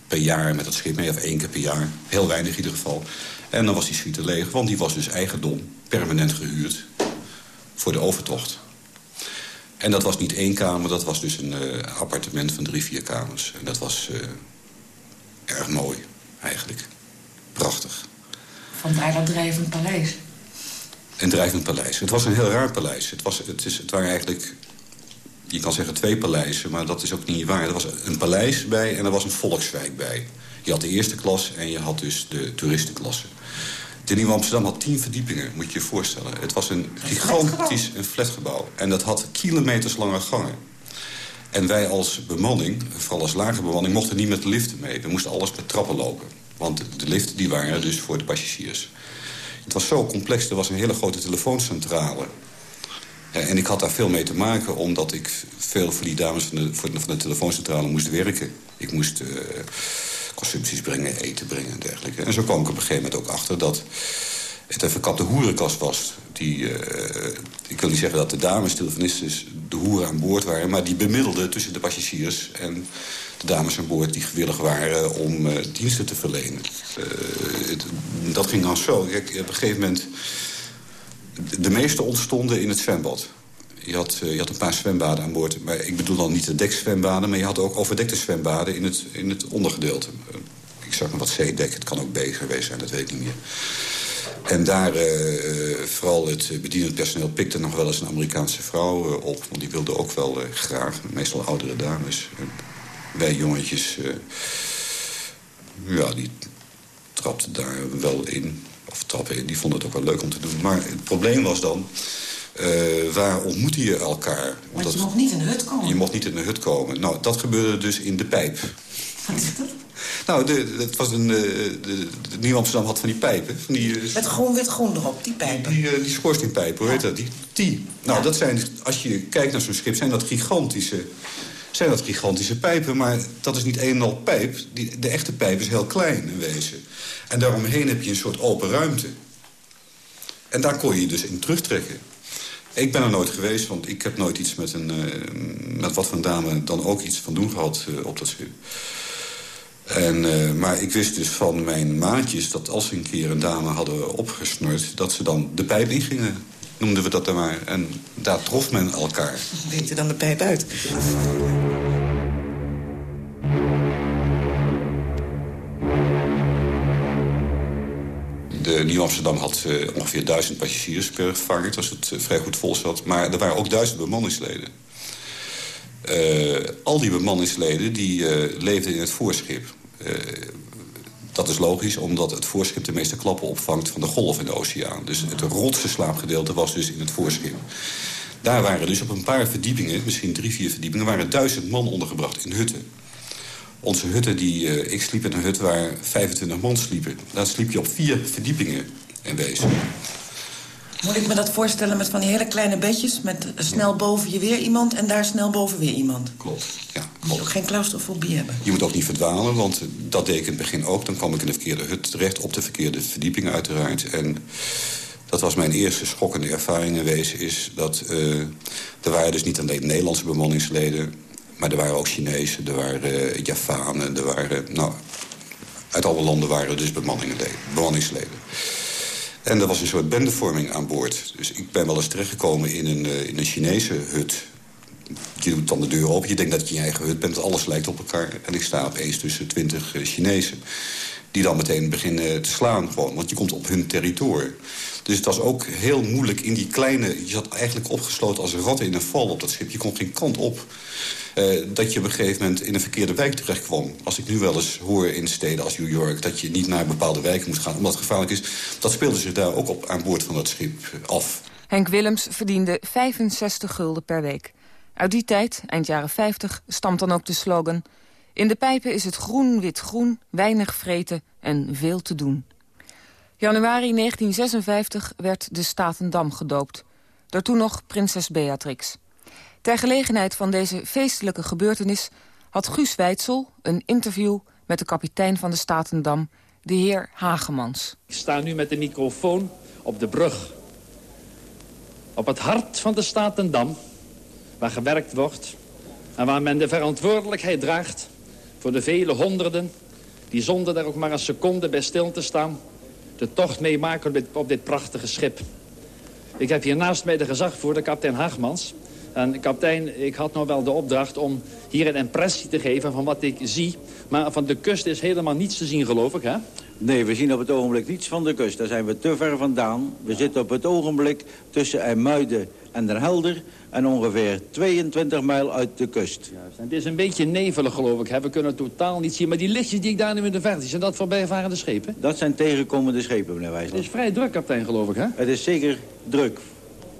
per jaar met het schip mee... of één keer per jaar, heel weinig in ieder geval. En dan was die suite leeg, want die was dus eigendom, permanent gehuurd voor de overtocht. En dat was niet één kamer, dat was dus een uh, appartement van drie, vier kamers. En dat was uh, erg mooi, eigenlijk. Prachtig.
Vandaar dat drijvend paleis.
Een drijvend paleis. Het was een heel raar paleis. Het, was, het, is, het waren eigenlijk, je kan zeggen twee paleizen, maar dat is ook niet waar. Er was een paleis bij en er was een volkswijk bij. Je had de eerste klas en je had dus de toeristenklasse. De Nieuwe Amsterdam had tien verdiepingen, moet je je voorstellen. Het was een gigantisch een flatgebouw. En dat had kilometers lange gangen. En wij als bemanning, vooral als lage bemanning... mochten niet met de liften mee. We moesten alles per trappen lopen. Want de liften die waren dus voor de passagiers. Het was zo complex. Er was een hele grote telefooncentrale. En ik had daar veel mee te maken... omdat ik veel voor die dames van de, van de telefooncentrale moest werken. Ik moest... Uh, consumpties brengen, eten brengen en dergelijke. En zo kwam ik op een gegeven moment ook achter dat het een verkapte hoerenkast was. Die, uh, ik wil niet zeggen dat de dames, telefonistes, de hoeren aan boord waren... maar die bemiddelden tussen de passagiers en de dames aan boord... die gewillig waren om uh, diensten te verlenen. Het, dat ging dan zo. Kijk, op een gegeven moment... De meeste ontstonden in het zwembad. Je had, je had een paar zwembaden aan boord. Maar ik bedoel dan niet de dekzwembaden... maar je had ook overdekte zwembaden in het, in het ondergedeelte. Ik zag nog wat zeedek, het kan ook B geweest zijn, dat weet ik niet meer. En daar, uh, vooral het bedienend personeel, pikte nog wel eens een Amerikaanse vrouw op. Want die wilde ook wel graag, meestal oudere dames. Wij jongetjes, ja, die trapten daar wel in. Of trappen in, die vonden het ook wel leuk om te doen. Maar het probleem was dan Uh, waar ontmoette je elkaar?
Want je mocht niet in de hut komen.
Je mocht niet in de hut komen. Nou, dat gebeurde dus in de pijp.
Wat is dat?
Nou, de, het was een, de, de, Nieuw Amsterdam had van die pijpen. Van die,
Met groen, wit, groen erop, die pijpen.
Die, die, die schoorsteenpijpen, hoe heet dat? Die, die. Nou, ja. dat zijn, als je kijkt naar zo'n schip, zijn dat gigantische zijn dat gigantische pijpen. Maar dat is niet een en al pijp. Die, de echte pijp is heel klein in wezen. En daaromheen heb je een soort open ruimte. En daar kon je je dus in terugtrekken. Ik ben er nooit geweest, want ik heb nooit iets met, een, uh, met wat van dame dan ook iets van doen gehad uh, op dat schip. En, uh, maar ik wist dus van mijn maatjes dat als ze een keer een dame hadden opgesnord... dat ze dan de pijp ingingen, noemden we dat dan maar. En daar trof men elkaar.
Deed je dan de pijp uit?
De Nieuw-Amsterdam had uh, ongeveer duizend passagiers per vaart... als het uh, vrij goed vol zat. Maar er waren ook duizend bemanningsleden. Uh, al die bemanningsleden die leefden in het voorschip. dat is logisch, omdat het voorschip de meeste klappen opvangt... van de golf in de oceaan. Dus het rotste slaapgedeelte was dus in het voorschip. Daar waren dus op een paar verdiepingen, misschien drie, vier verdiepingen... waren duizend man ondergebracht in hutten. Onze hutten, die, uh, ik sliep in een hut waar 25 man sliepen. Daar sliep je op vier verdiepingen in wezen.
Moet ik me dat voorstellen met van die hele kleine bedjes... met snel boven je weer iemand en daar snel boven weer iemand?
Klopt, ja.
Klopt. Je moet ook geen claustrofobie hebben.
Je moet ook niet verdwalen, want dat deed ik in het begin ook. Dan kwam ik in de verkeerde hut terecht, op de verkeerde verdieping uiteraard. En dat was mijn eerste schokkende ervaring in wezen... is dat uh, er waren dus niet alleen Nederlandse bemanningsleden... Maar er waren ook Chinezen, er waren uh, Javanen, er waren... Nou, uit alle landen waren dus bemanningsleden. En er was een soort bendevorming aan boord. Dus ik ben wel eens terechtgekomen in een, uh, in een Chinese hut. Je doet dan de deur open, je denkt dat je in je eigen hut bent. Alles lijkt op elkaar. En ik sta opeens tussen twintig uh, Chinezen. Die dan meteen beginnen te slaan gewoon. Want je komt op hun territorium. Dus het was ook heel moeilijk in die kleine... Je zat eigenlijk opgesloten als een rat in een val op dat schip. Je kon geen kant op. Uh, dat je op een gegeven moment in een verkeerde wijk terecht kwam. Als ik nu wel eens hoor in steden als New York... dat je niet naar bepaalde wijken moet gaan omdat het gevaarlijk is... dat speelde zich daar ook op aan boord van dat schip af.
Henk Willems verdiende 65 gulden per week. Uit die tijd, eind jaren 50, stamt dan ook de slogan... In de pijpen is het groen-wit-groen, weinig vreten en veel te doen. Januari 1956 werd de Statendam gedoopt. Door toen nog prinses Beatrix. Ter gelegenheid van deze feestelijke gebeurtenis... had Guus Weitzel een interview met de kapitein van de Statendam... de heer Hagemans.
Ik sta nu met de microfoon op de brug. Op het hart van de Statendam, waar gewerkt wordt... en waar men de verantwoordelijkheid draagt... voor de vele honderden die zonder daar ook maar een seconde bij stil te staan... de tocht meemaken op dit, prachtige schip. Ik heb hier naast mij de gezagvoerder, kapitein Haagmans... En kapitein, ik had nog wel de opdracht om hier een impressie te geven van wat ik zie. Maar van de kust is helemaal niets te zien, geloof ik, hè?
Nee, we zien op het ogenblik niets van de kust. Daar zijn we te ver vandaan. We zitten op het ogenblik tussen IJmuiden en Den Helder... en ongeveer 22 mijl uit de kust.
Juist. En het is een beetje nevelig, geloof ik. Hè? We kunnen totaal niet zien. Maar die lichtjes die ik daar nu in de verte zijn dat voorbijvarende schepen?
Dat zijn tegenkomende schepen, meneer Wijsland.
Het is vrij druk, kapitein, geloof ik, hè?
Het is zeker druk.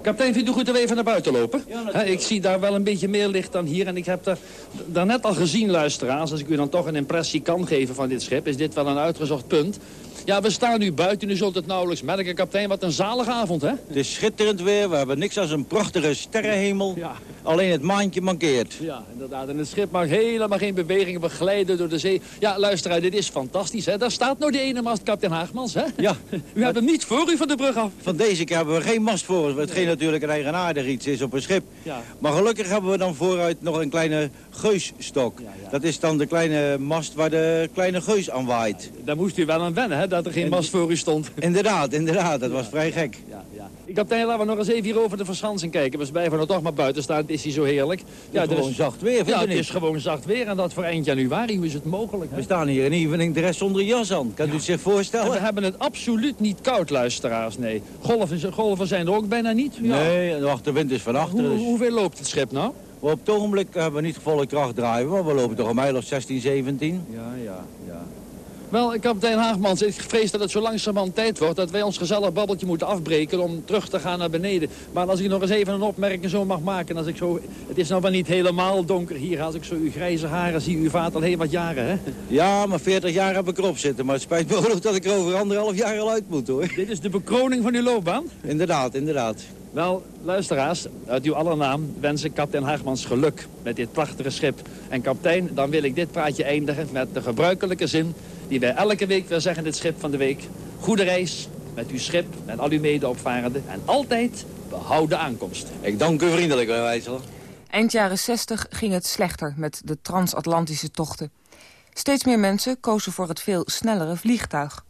Kapitein, vindt u goed dat we even naar buiten lopen? Ja, ik zie daar wel een beetje meer licht dan hier. En ik heb daar, daarnet al gezien, luisteraars... als ik u dan toch een impressie kan geven van dit schip... is dit wel een uitgezocht punt. Ja, we staan nu buiten. U zult het nauwelijks merken, kapitein. Wat een zalige avond, hè?
Het is schitterend weer. We hebben niks als een prachtige sterrenhemel. Ja. Alleen het maantje mankeert.
Ja, inderdaad. En het schip maakt helemaal geen beweging. We glijden door de zee. Ja, luisteraar, dit is fantastisch, hè? Daar staat nou de ene mast, kapitein Haagmans, hè?
Ja. *laughs*
U hebt hem niet voor u van de brug af.
Van deze keer hebben we geen mast voor ons. Hetgeen nee. natuurlijk een eigenaardig iets is op een schip. Ja. Maar gelukkig hebben we dan vooruit nog een kleine geusstok. Ja, ja. Dat is dan de kleine mast waar de kleine geus aan waait.
Daar moest u wel aan wennen, hè? Dat er geen en, mast voor u stond. *laughs*
Inderdaad, inderdaad. Dat was vrij gek.
Ja, ja. Kapitein, laten we nog eens even hier over de verschansing kijken. We blijven er toch maar buiten staan. Het is hier zo heerlijk.
Ja, het is gewoon zacht weer,
Ja, het
niet?
is gewoon zacht weer. En dat voor eind januari. Hoe is het mogelijk? Hè?
We staan hier in evening de rest zonder jas aan. Kan u zich voorstellen?
En we hebben het absoluut niet koud, luisteraars. Nee. Golven, golven zijn er ook bijna niet.
Ja. Nee, de achterwind is van achter.
Hoe,
dus.
Hoeveel loopt het schip nou?
Op het ogenblik hebben we niet volle kracht draaien. Maar we lopen toch een mijl of 16, 17.
Ja, ja, ja. Wel, kapitein Haagmans, ik vrees dat het zo langzamerhand tijd wordt... dat wij ons gezellig babbeltje moeten afbreken om terug te gaan naar beneden. Maar als ik nog eens even een opmerking zo mag maken... Als ik zo, het is nou wel niet helemaal donker hier. Als ik zo uw grijze haren zie, uw vaat al heel wat jaren, hè?
Ja, maar 40 jaar heb ik erop zitten. Maar het spijt me ook *laughs* dat ik er over anderhalf jaar al uit moet, hoor.
Dit is de bekroning van uw loopbaan?
Inderdaad, inderdaad.
Wel, luisteraars, uit uw aller naam wens ik kapitein Haagmans geluk met dit prachtige schip. En kapitein, dan wil ik dit praatje eindigen met de gebruikelijke zin... die wij elke week weer zeggen in dit schip van de week. Goede reis met uw schip en al uw medeopvarenden en altijd behouden aankomst.
Ik dank u vriendelijk, wijzel.
Eind jaren 60 ging het slechter met de transatlantische tochten. Steeds meer mensen kozen voor het veel snellere vliegtuig.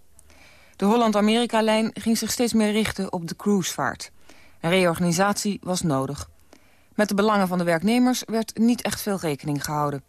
De Holland-Amerika-lijn ging zich steeds meer richten op de cruisevaart. Een reorganisatie was nodig. Met de belangen van de werknemers werd niet echt veel rekening gehouden.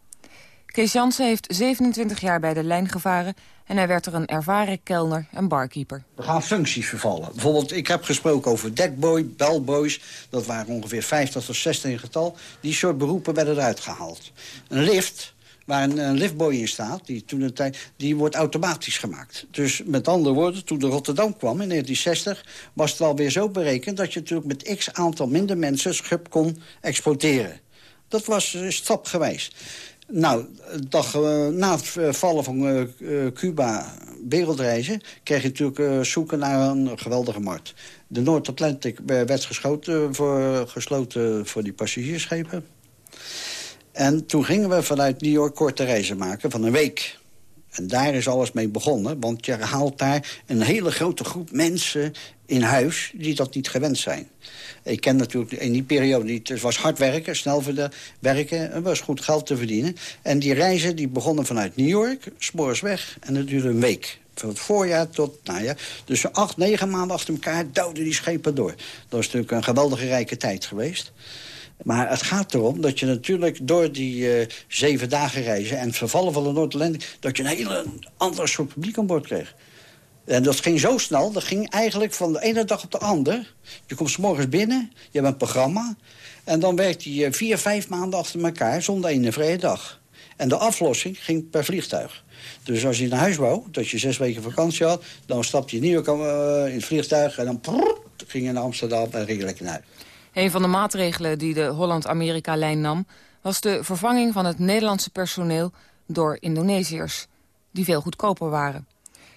Kees Jansen heeft 27 jaar bij de lijn gevaren... en hij werd er een ervaren kelner en barkeeper.
Er gaan functies vervallen. Bijvoorbeeld, ik heb gesproken over deckboy, bellboys. Dat waren ongeveer 50 tot 60 in getal. Die soort beroepen werden eruit gehaald. Een lift waar een, liftboy in staat, die, toen een die wordt automatisch gemaakt. Dus met andere woorden, toen de Rotterdam kwam in 1960... was het alweer zo berekend dat je natuurlijk met x aantal minder mensen... schip kon exporteren. Dat was uh, stapgewijs. Nou, dag, uh, na het vallen van Cuba wereldreizen... kreeg je natuurlijk zoeken naar een geweldige markt. De Noord-Atlantic werd geschoten voor, gesloten voor die passagiersschepen. En toen gingen we vanuit New York korte reizen maken van een week. En daar is alles mee begonnen, want je haalt daar een hele grote groep mensen in huis die dat niet gewend zijn. Ik ken natuurlijk in die periode niet. Het was hard werken, snel werken. Het was goed geld te verdienen. En die reizen die begonnen vanuit New York, spoors weg. En dat duurde een week. Van het voorjaar tot, nou ja, dus acht, negen maanden achter elkaar duwden die schepen door. Dat was natuurlijk een geweldige rijke tijd geweest. Maar het gaat erom dat je natuurlijk door die uh, zeven dagen reizen... en het vervallen van de Noord-Atlantic... dat je een hele ander soort publiek aan boord kreeg. En dat ging zo snel, dat ging eigenlijk van de ene dag op de andere. Je komt s morgens binnen, je hebt een programma... en dan werkt je vier, vijf maanden achter elkaar zonder één vrije dag. En de aflossing ging per vliegtuig. Dus als je naar huis wou, dat je zes weken vakantie had... dan stapte je niet uh, in het vliegtuig en dan ging je naar Amsterdam en ging je lekker naar huis.
Een van de maatregelen die de Holland-Amerika-lijn nam... was de vervanging van het Nederlandse personeel door Indonesiërs... die veel goedkoper waren.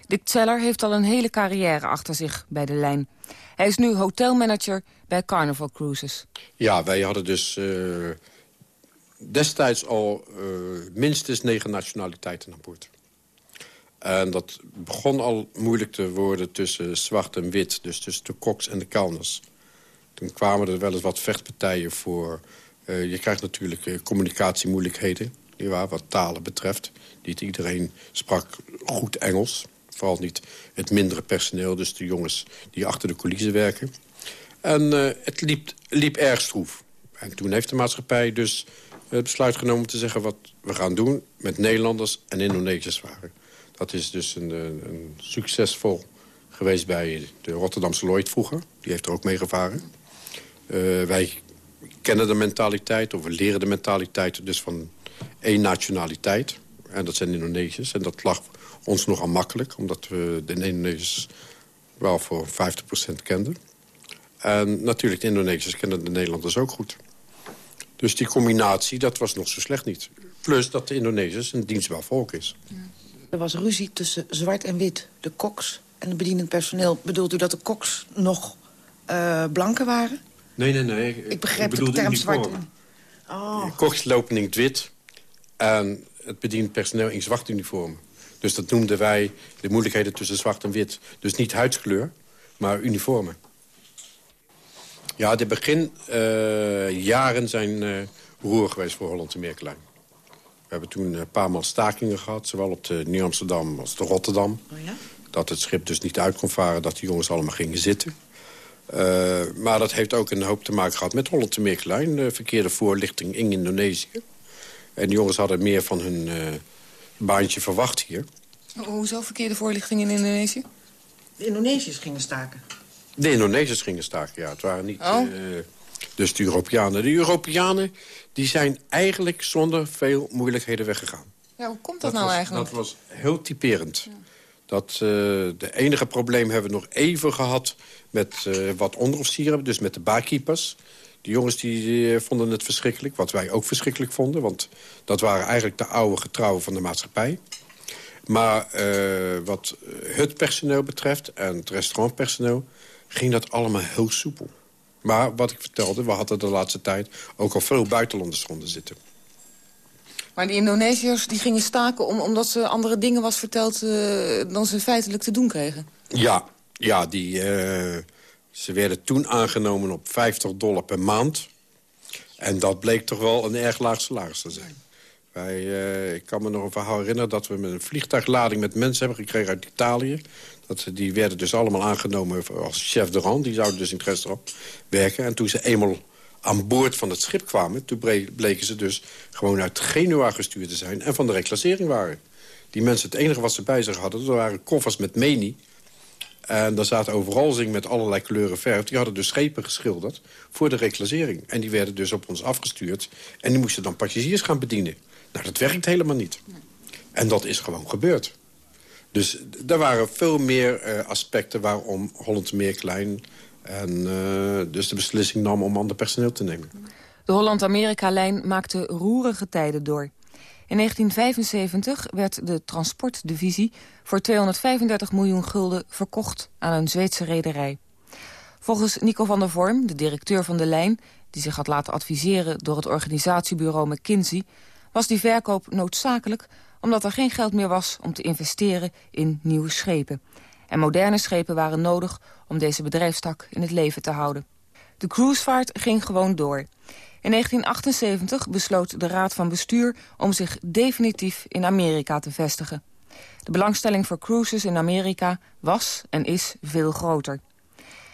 Dick Zeller heeft al een hele carrière achter zich bij de lijn. Hij is nu hotelmanager bij Carnival Cruises.
Ja, wij hadden dus uh, destijds al uh, minstens negen nationaliteiten aan boord. En dat begon al moeilijk te worden tussen zwart en wit. Dus tussen de koks en de kelners. Toen kwamen er wel eens wat vechtpartijen voor. Uh, je krijgt natuurlijk uh, communicatiemoeilijkheden, wat talen betreft. Niet iedereen sprak goed Engels. Vooral niet het mindere personeel, dus de jongens die achter de coulissen werken. En uh, het liep, liep erg stroef. En toen heeft de maatschappij dus het besluit genomen te zeggen... wat we gaan doen met Nederlanders en Indonesiërs waren. Dat is dus een, een succesvol geweest bij de Rotterdamse Lloyd vroeger. Die heeft er ook mee gevaren. Uh, wij kennen de mentaliteit, of we leren de mentaliteit dus van één nationaliteit. En dat zijn Indonesiërs. En dat lag ons nogal makkelijk, omdat we de Indonesiërs wel voor 50% kenden. En natuurlijk, de Indonesiërs kennen de Nederlanders ook goed. Dus die combinatie, dat was nog zo slecht niet. Plus dat de Indonesiërs een dienstbaar volk is.
Er was ruzie tussen zwart en wit, de koks en het bedienend personeel. Bedoelt u dat de koks nog uh, blanken waren?
Nee, nee, nee.
Ik begrijp de term zwart.
Oh. Wit en het bediend personeel in zwart uniform. Dus dat noemden wij de moeilijkheden tussen zwart en wit. Dus niet huidskleur, maar uniformen. Ja, de beginjaren uh, zijn uh, roer geweest voor Hollandse Meerkelijn. We hebben toen een paar maal stakingen gehad, zowel op de Nieuw-Amsterdam als de Rotterdam.
Oh ja?
Dat het schip dus niet uit kon varen, dat de jongens allemaal gingen zitten. Uh, maar dat heeft ook een hoop te maken gehad met Hollandse Meerkelijn. Uh, verkeerde voorlichting in Indonesië. En de jongens hadden meer van hun uh, baantje verwacht hier.
Hoezo verkeerde voorlichting in Indonesië?
De Indonesiërs gingen staken.
De Indonesiërs gingen staken, ja. Het waren niet...
Oh.
dus de Europeanen. De Europeanen die zijn eigenlijk zonder veel moeilijkheden weggegaan.
Ja, hoe komt dat,
dat
nou
was,
eigenlijk?
Dat was heel typerend. Ja. Dat, de enige probleem hebben we nog even gehad met wat onderofficieren. Dus met de barkeepers. Die jongens die, vonden het verschrikkelijk. Wat wij ook verschrikkelijk vonden. Want dat waren eigenlijk de oude getrouwen van de maatschappij. Maar wat het personeel betreft en het restaurantpersoneel... ging dat allemaal heel soepel. Maar wat ik vertelde, we hadden de laatste tijd ook al veel buitenlanders ronden zitten.
Maar die Indonesiërs die gingen staken om, omdat ze andere dingen was verteld... Uh, dan ze feitelijk te doen kregen?
Ja, ja die, uh, ze werden toen aangenomen op 50 dollar per maand. En dat bleek toch wel een erg laag salaris te zijn. Wij, uh, ik kan me nog een verhaal herinneren dat we met een vliegtuiglading met mensen hebben gekregen uit Italië. Dat, die werden dus allemaal aangenomen als chef de rang. Die zouden dus in het restaurant werken. En toen ze eenmaal aan boord van het schip kwamen... toen bleken ze dus gewoon uit Genua gestuurd te zijn... en van de reclassering waren. Die mensen, het enige wat ze bij zich hadden... dat waren koffers met meni. En daar zaten overal zing met allerlei kleuren verf. Die hadden dus schepen geschilderd voor de reclassering. En die werden dus op ons afgestuurd. En die moesten dan passagiers gaan bedienen. Nou, dat werkt helemaal niet. En dat is gewoon gebeurd. Dus er waren veel meer uh, aspecten waarom Holland meer klein... en uh, dus de beslissing nam om ander personeel te nemen.
De Holland-Amerika-lijn maakte roerige tijden door. In 1975 werd de transportdivisie voor 235 miljoen gulden verkocht aan een Zweedse rederij. Volgens Nico van der Vorm, de directeur van de lijn... die zich had laten adviseren door het organisatiebureau McKinsey... was die verkoop noodzakelijk omdat er geen geld meer was om te investeren in nieuwe schepen. En moderne schepen waren nodig om deze bedrijfstak in het leven te houden. De cruisevaart ging gewoon door. In 1978 besloot de Raad van Bestuur om zich definitief in Amerika te vestigen. De belangstelling voor cruises in Amerika was en is veel groter.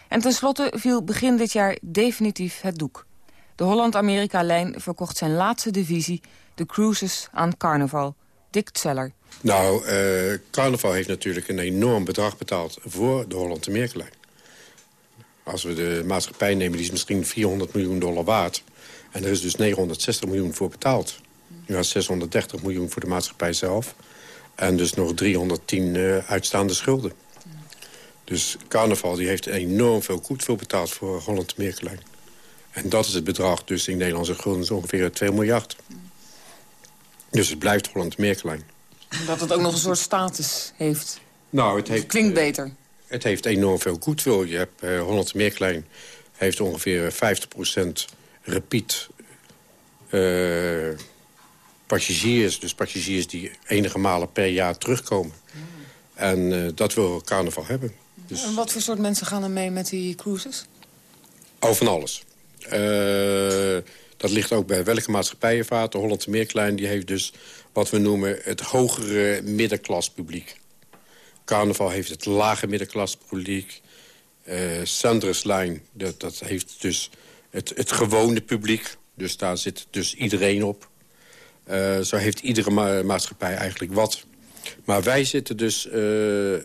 En tenslotte viel begin dit jaar definitief het doek. De Holland-Amerika-lijn verkocht zijn laatste divisie, de cruises, aan Carnival... Dick Zeller.
Nou, uh, Carnaval heeft natuurlijk een enorm bedrag betaald voor de Hollandse Meerkelijn. Als we de maatschappij nemen, die is misschien 400 miljoen dollar waard. En er is dus 960 miljoen voor betaald. Nu had 630 miljoen voor de maatschappij zelf. En dus nog 310 uh, eh, uitstaande schulden. Dus Carnaval die heeft enorm veel goed veel betaald voor Holland Meerkelijn. En dat is het bedrag dus in Nederlandse gulden ongeveer 2 miljard. Dus het blijft Holland Meerklein.
Dat het ook nog een soort status heeft.
Nou, het heeft,
klinkt beter.
Het heeft enorm veel goedwil. Je hebt uh, Holland Meerklein heeft ongeveer 50% repeat uh, passagiers. Dus passagiers die enige malen per jaar terugkomen. En uh, dat wil carnaval hebben.
Dus... En wat voor soort mensen gaan er mee met die cruises?
Oh, van alles. Uh, dat ligt ook bij welke maatschappij je vaart. De Hollandse Meerklein die heeft dus wat we noemen het hogere middenklaspubliek. Carnaval heeft het lage middenklaspubliek. Uh, Sandreslijn, dat, dat heeft dus het, het gewone publiek. Dus daar zit dus iedereen op. Uh, zo heeft iedere maatschappij eigenlijk wat. Maar wij zitten dus uh,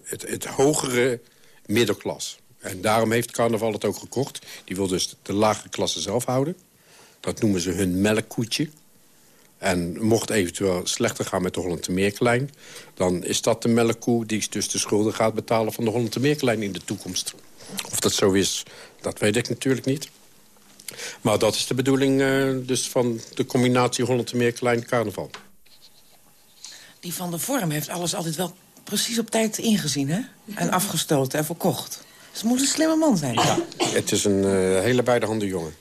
het, het hogere middelklas. En daarom heeft carnaval het ook gekocht. Die wil dus de lage klasse zelf houden. Dat noemen ze hun melkkoetje. En mocht eventueel slechter gaan met de Hollandse Meerklein... dan is dat de melkkoe die dus de schulden gaat betalen van de Hollandse Meerklein in de toekomst. Of dat zo is, dat weet ik natuurlijk niet. Maar dat is de bedoeling uh, dus van de combinatie Hollandse Meerklein carnaval.
Die van de vorm heeft alles altijd wel precies op tijd ingezien, hè? En afgestoten en verkocht. Dus het moet een slimme man zijn.
Ja, het is een uh, hele beide handen jongen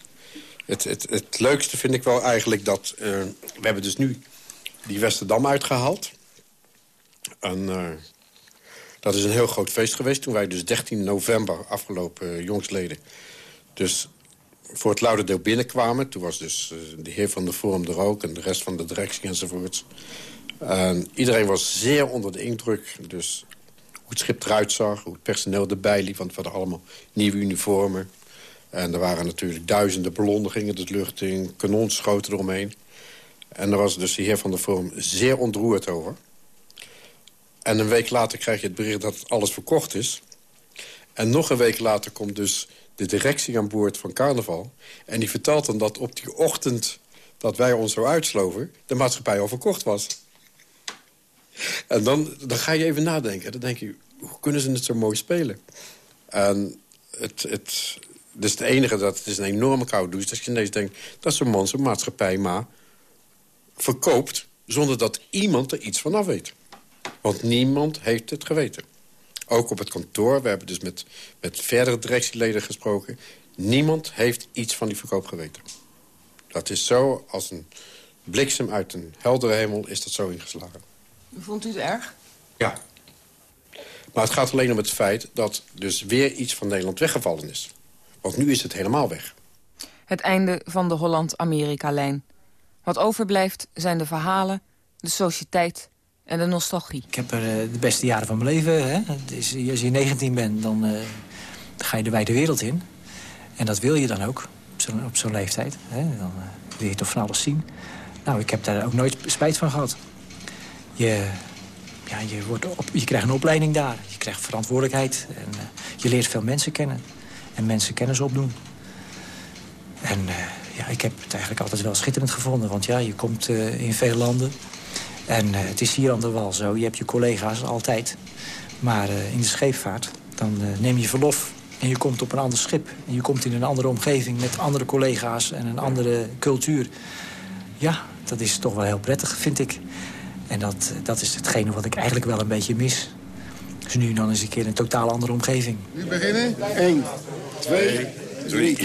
het, het, het leukste vind ik wel eigenlijk dat... Uh, we hebben dus nu die Westerdam uitgehaald. En uh, dat is een heel groot feest geweest. Toen wij dus 13 november afgelopen jongsleden... dus voor het Louderdeel binnenkwamen. Toen was dus de heer van de Forum er ook... en de rest van de directie enzovoorts. En iedereen was zeer onder de indruk. Dus hoe het schip eruit zag, hoe het personeel erbij liep... want we hadden allemaal nieuwe uniformen. En er waren natuurlijk duizenden ballonnen gingen de lucht in, kanonschoten eromheen. En daar was dus de heer van de Vorm zeer ontroerd over. En een week later krijg je het bericht dat alles verkocht is. En nog een week later komt dus de directie aan boord van carnaval. En die vertelt dan dat op die ochtend dat wij ons zo uitsloven... de maatschappij al verkocht was. En dan, dan ga je even nadenken. Dan denk je, hoe kunnen ze het zo mooi spelen? En het, het, dus het enige dat het is een enorme koude douche. Als je ineens denkt, dat zo'n man, zo'n maatschappij maar verkoopt... zonder dat iemand er iets van af weet. Want niemand heeft het geweten. Ook op het kantoor, we hebben dus met, met verdere directieleden gesproken... niemand heeft iets van die verkoop geweten. Dat is zo, als een bliksem uit een heldere hemel, is dat zo ingeslagen.
Vond u het erg?
Ja. Maar het gaat alleen om het feit dat dus weer iets van Nederland weggevallen is. Want nu is het helemaal weg.
Het einde van de Holland-Amerika-lijn. Wat overblijft zijn de verhalen, de sociëteit en de nostalgie.
Ik heb er uh, de beste jaren van mijn leven. Als je 19 bent, dan uh, ga je de wijde wereld in. En dat wil je dan ook, op zo'n zo leeftijd. Hè? Dan uh, wil je toch van alles zien. Nou, ik heb daar ook nooit spijt van gehad. Je, ja, je, wordt op, je krijgt een opleiding daar. Je krijgt verantwoordelijkheid. En je leert veel mensen kennen. En mensen kennis opdoen. En ja, ik heb het eigenlijk altijd wel schitterend gevonden. Want ja, je komt in veel landen. En uh, het is hier aan de wal zo. Je hebt je collega's altijd. Maar uh, in de scheepvaart, dan uh, neem je verlof en je komt op een ander schip. En je komt in een andere omgeving met andere collega's en een andere cultuur. Ja, dat is toch wel heel prettig, vind ik. En dat, dat is hetgene wat ik eigenlijk wel een beetje mis. Dus nu dan eens een keer een totaal andere omgeving.
Nu beginnen? 1, 2, 3.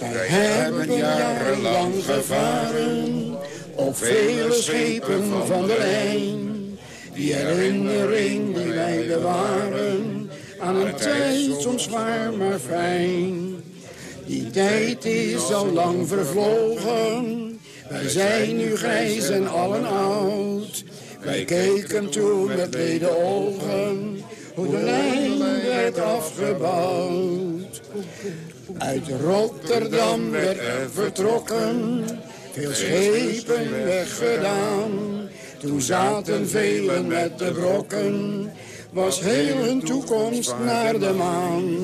Wij hebben jarenlang gevaren op vele schepen van de lijn. Die herinnering die wij bewaren aan een tijd soms zwaar maar fijn. Die tijd is al lang vervlogen, wij zijn nu grijs en allen oud. Wij keken toen met leden ogen, hoe de lijn werd afgebouwd. Uit Rotterdam werd er vertrokken, veel schepen weggedaan. Toen zaten velen met de brokken, was heel hun toekomst naar de maan.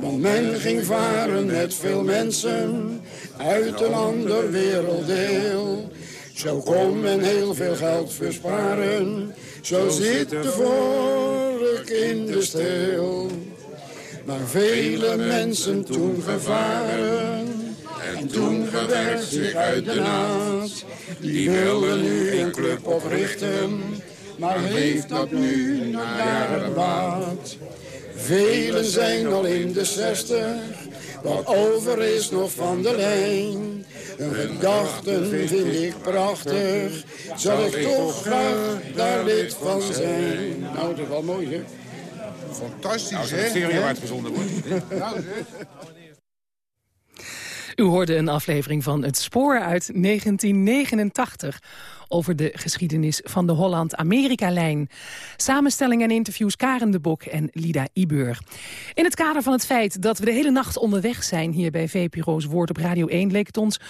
Want men ging varen met veel mensen uit een ander werelddeel. Zo kon men heel veel geld versparen, zo zit de volk in de steel. Maar vele mensen toen gevaren en toen gewerkt zich uit de naad. Die wilden nu een club oprichten, maar heeft dat nu na jaren baat. Velen zijn al in de zestig, wat over is nog van de lijn. Hun gedachten vind ik prachtig, zal ik toch graag daar lid van zijn. Nou, dat is wel mooi, hè?
Fantastisch, nou, hè? serie uitgezonden wordt. *laughs* nou,
U hoorde een aflevering van Het Spoor uit 1989 over de geschiedenis van de Holland-Amerika-lijn. Samenstelling en interviews Karen de Bok en Lida Ibeur. In het kader van het feit dat we de hele nacht onderweg zijn... hier bij VPRO's Woord op Radio 1 leek het ons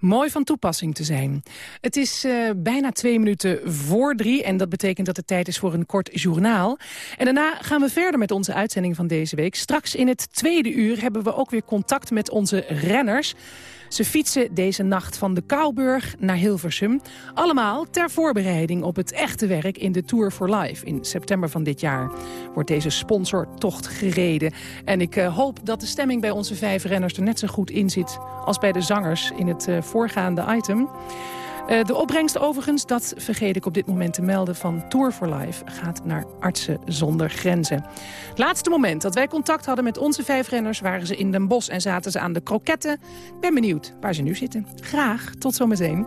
mooi van toepassing te zijn. Het is uh, bijna twee minuten voor drie... en dat betekent dat het tijd is voor een kort journaal. En daarna gaan we verder met onze uitzending van deze week. Straks in het tweede uur hebben we ook weer contact met onze renners... Ze fietsen deze nacht van de Kouwburg naar Hilversum. Allemaal ter voorbereiding op het echte werk in de Tour for Life. In september van dit jaar wordt deze sponsortocht gereden. En ik uh, hoop dat de stemming bij onze vijf renners er net zo goed in zit... als bij de zangers in het uh, voorgaande item. Eh, de opbrengst overigens, dat vergeet ik op dit moment te melden... van Tour for Life gaat naar Artsen zonder Grenzen. Het laatste moment dat wij contact hadden met onze vijf renners... waren ze in Den Bosch en zaten ze aan de kroketten. Ik ben benieuwd waar ze nu zitten. Graag, tot zometeen.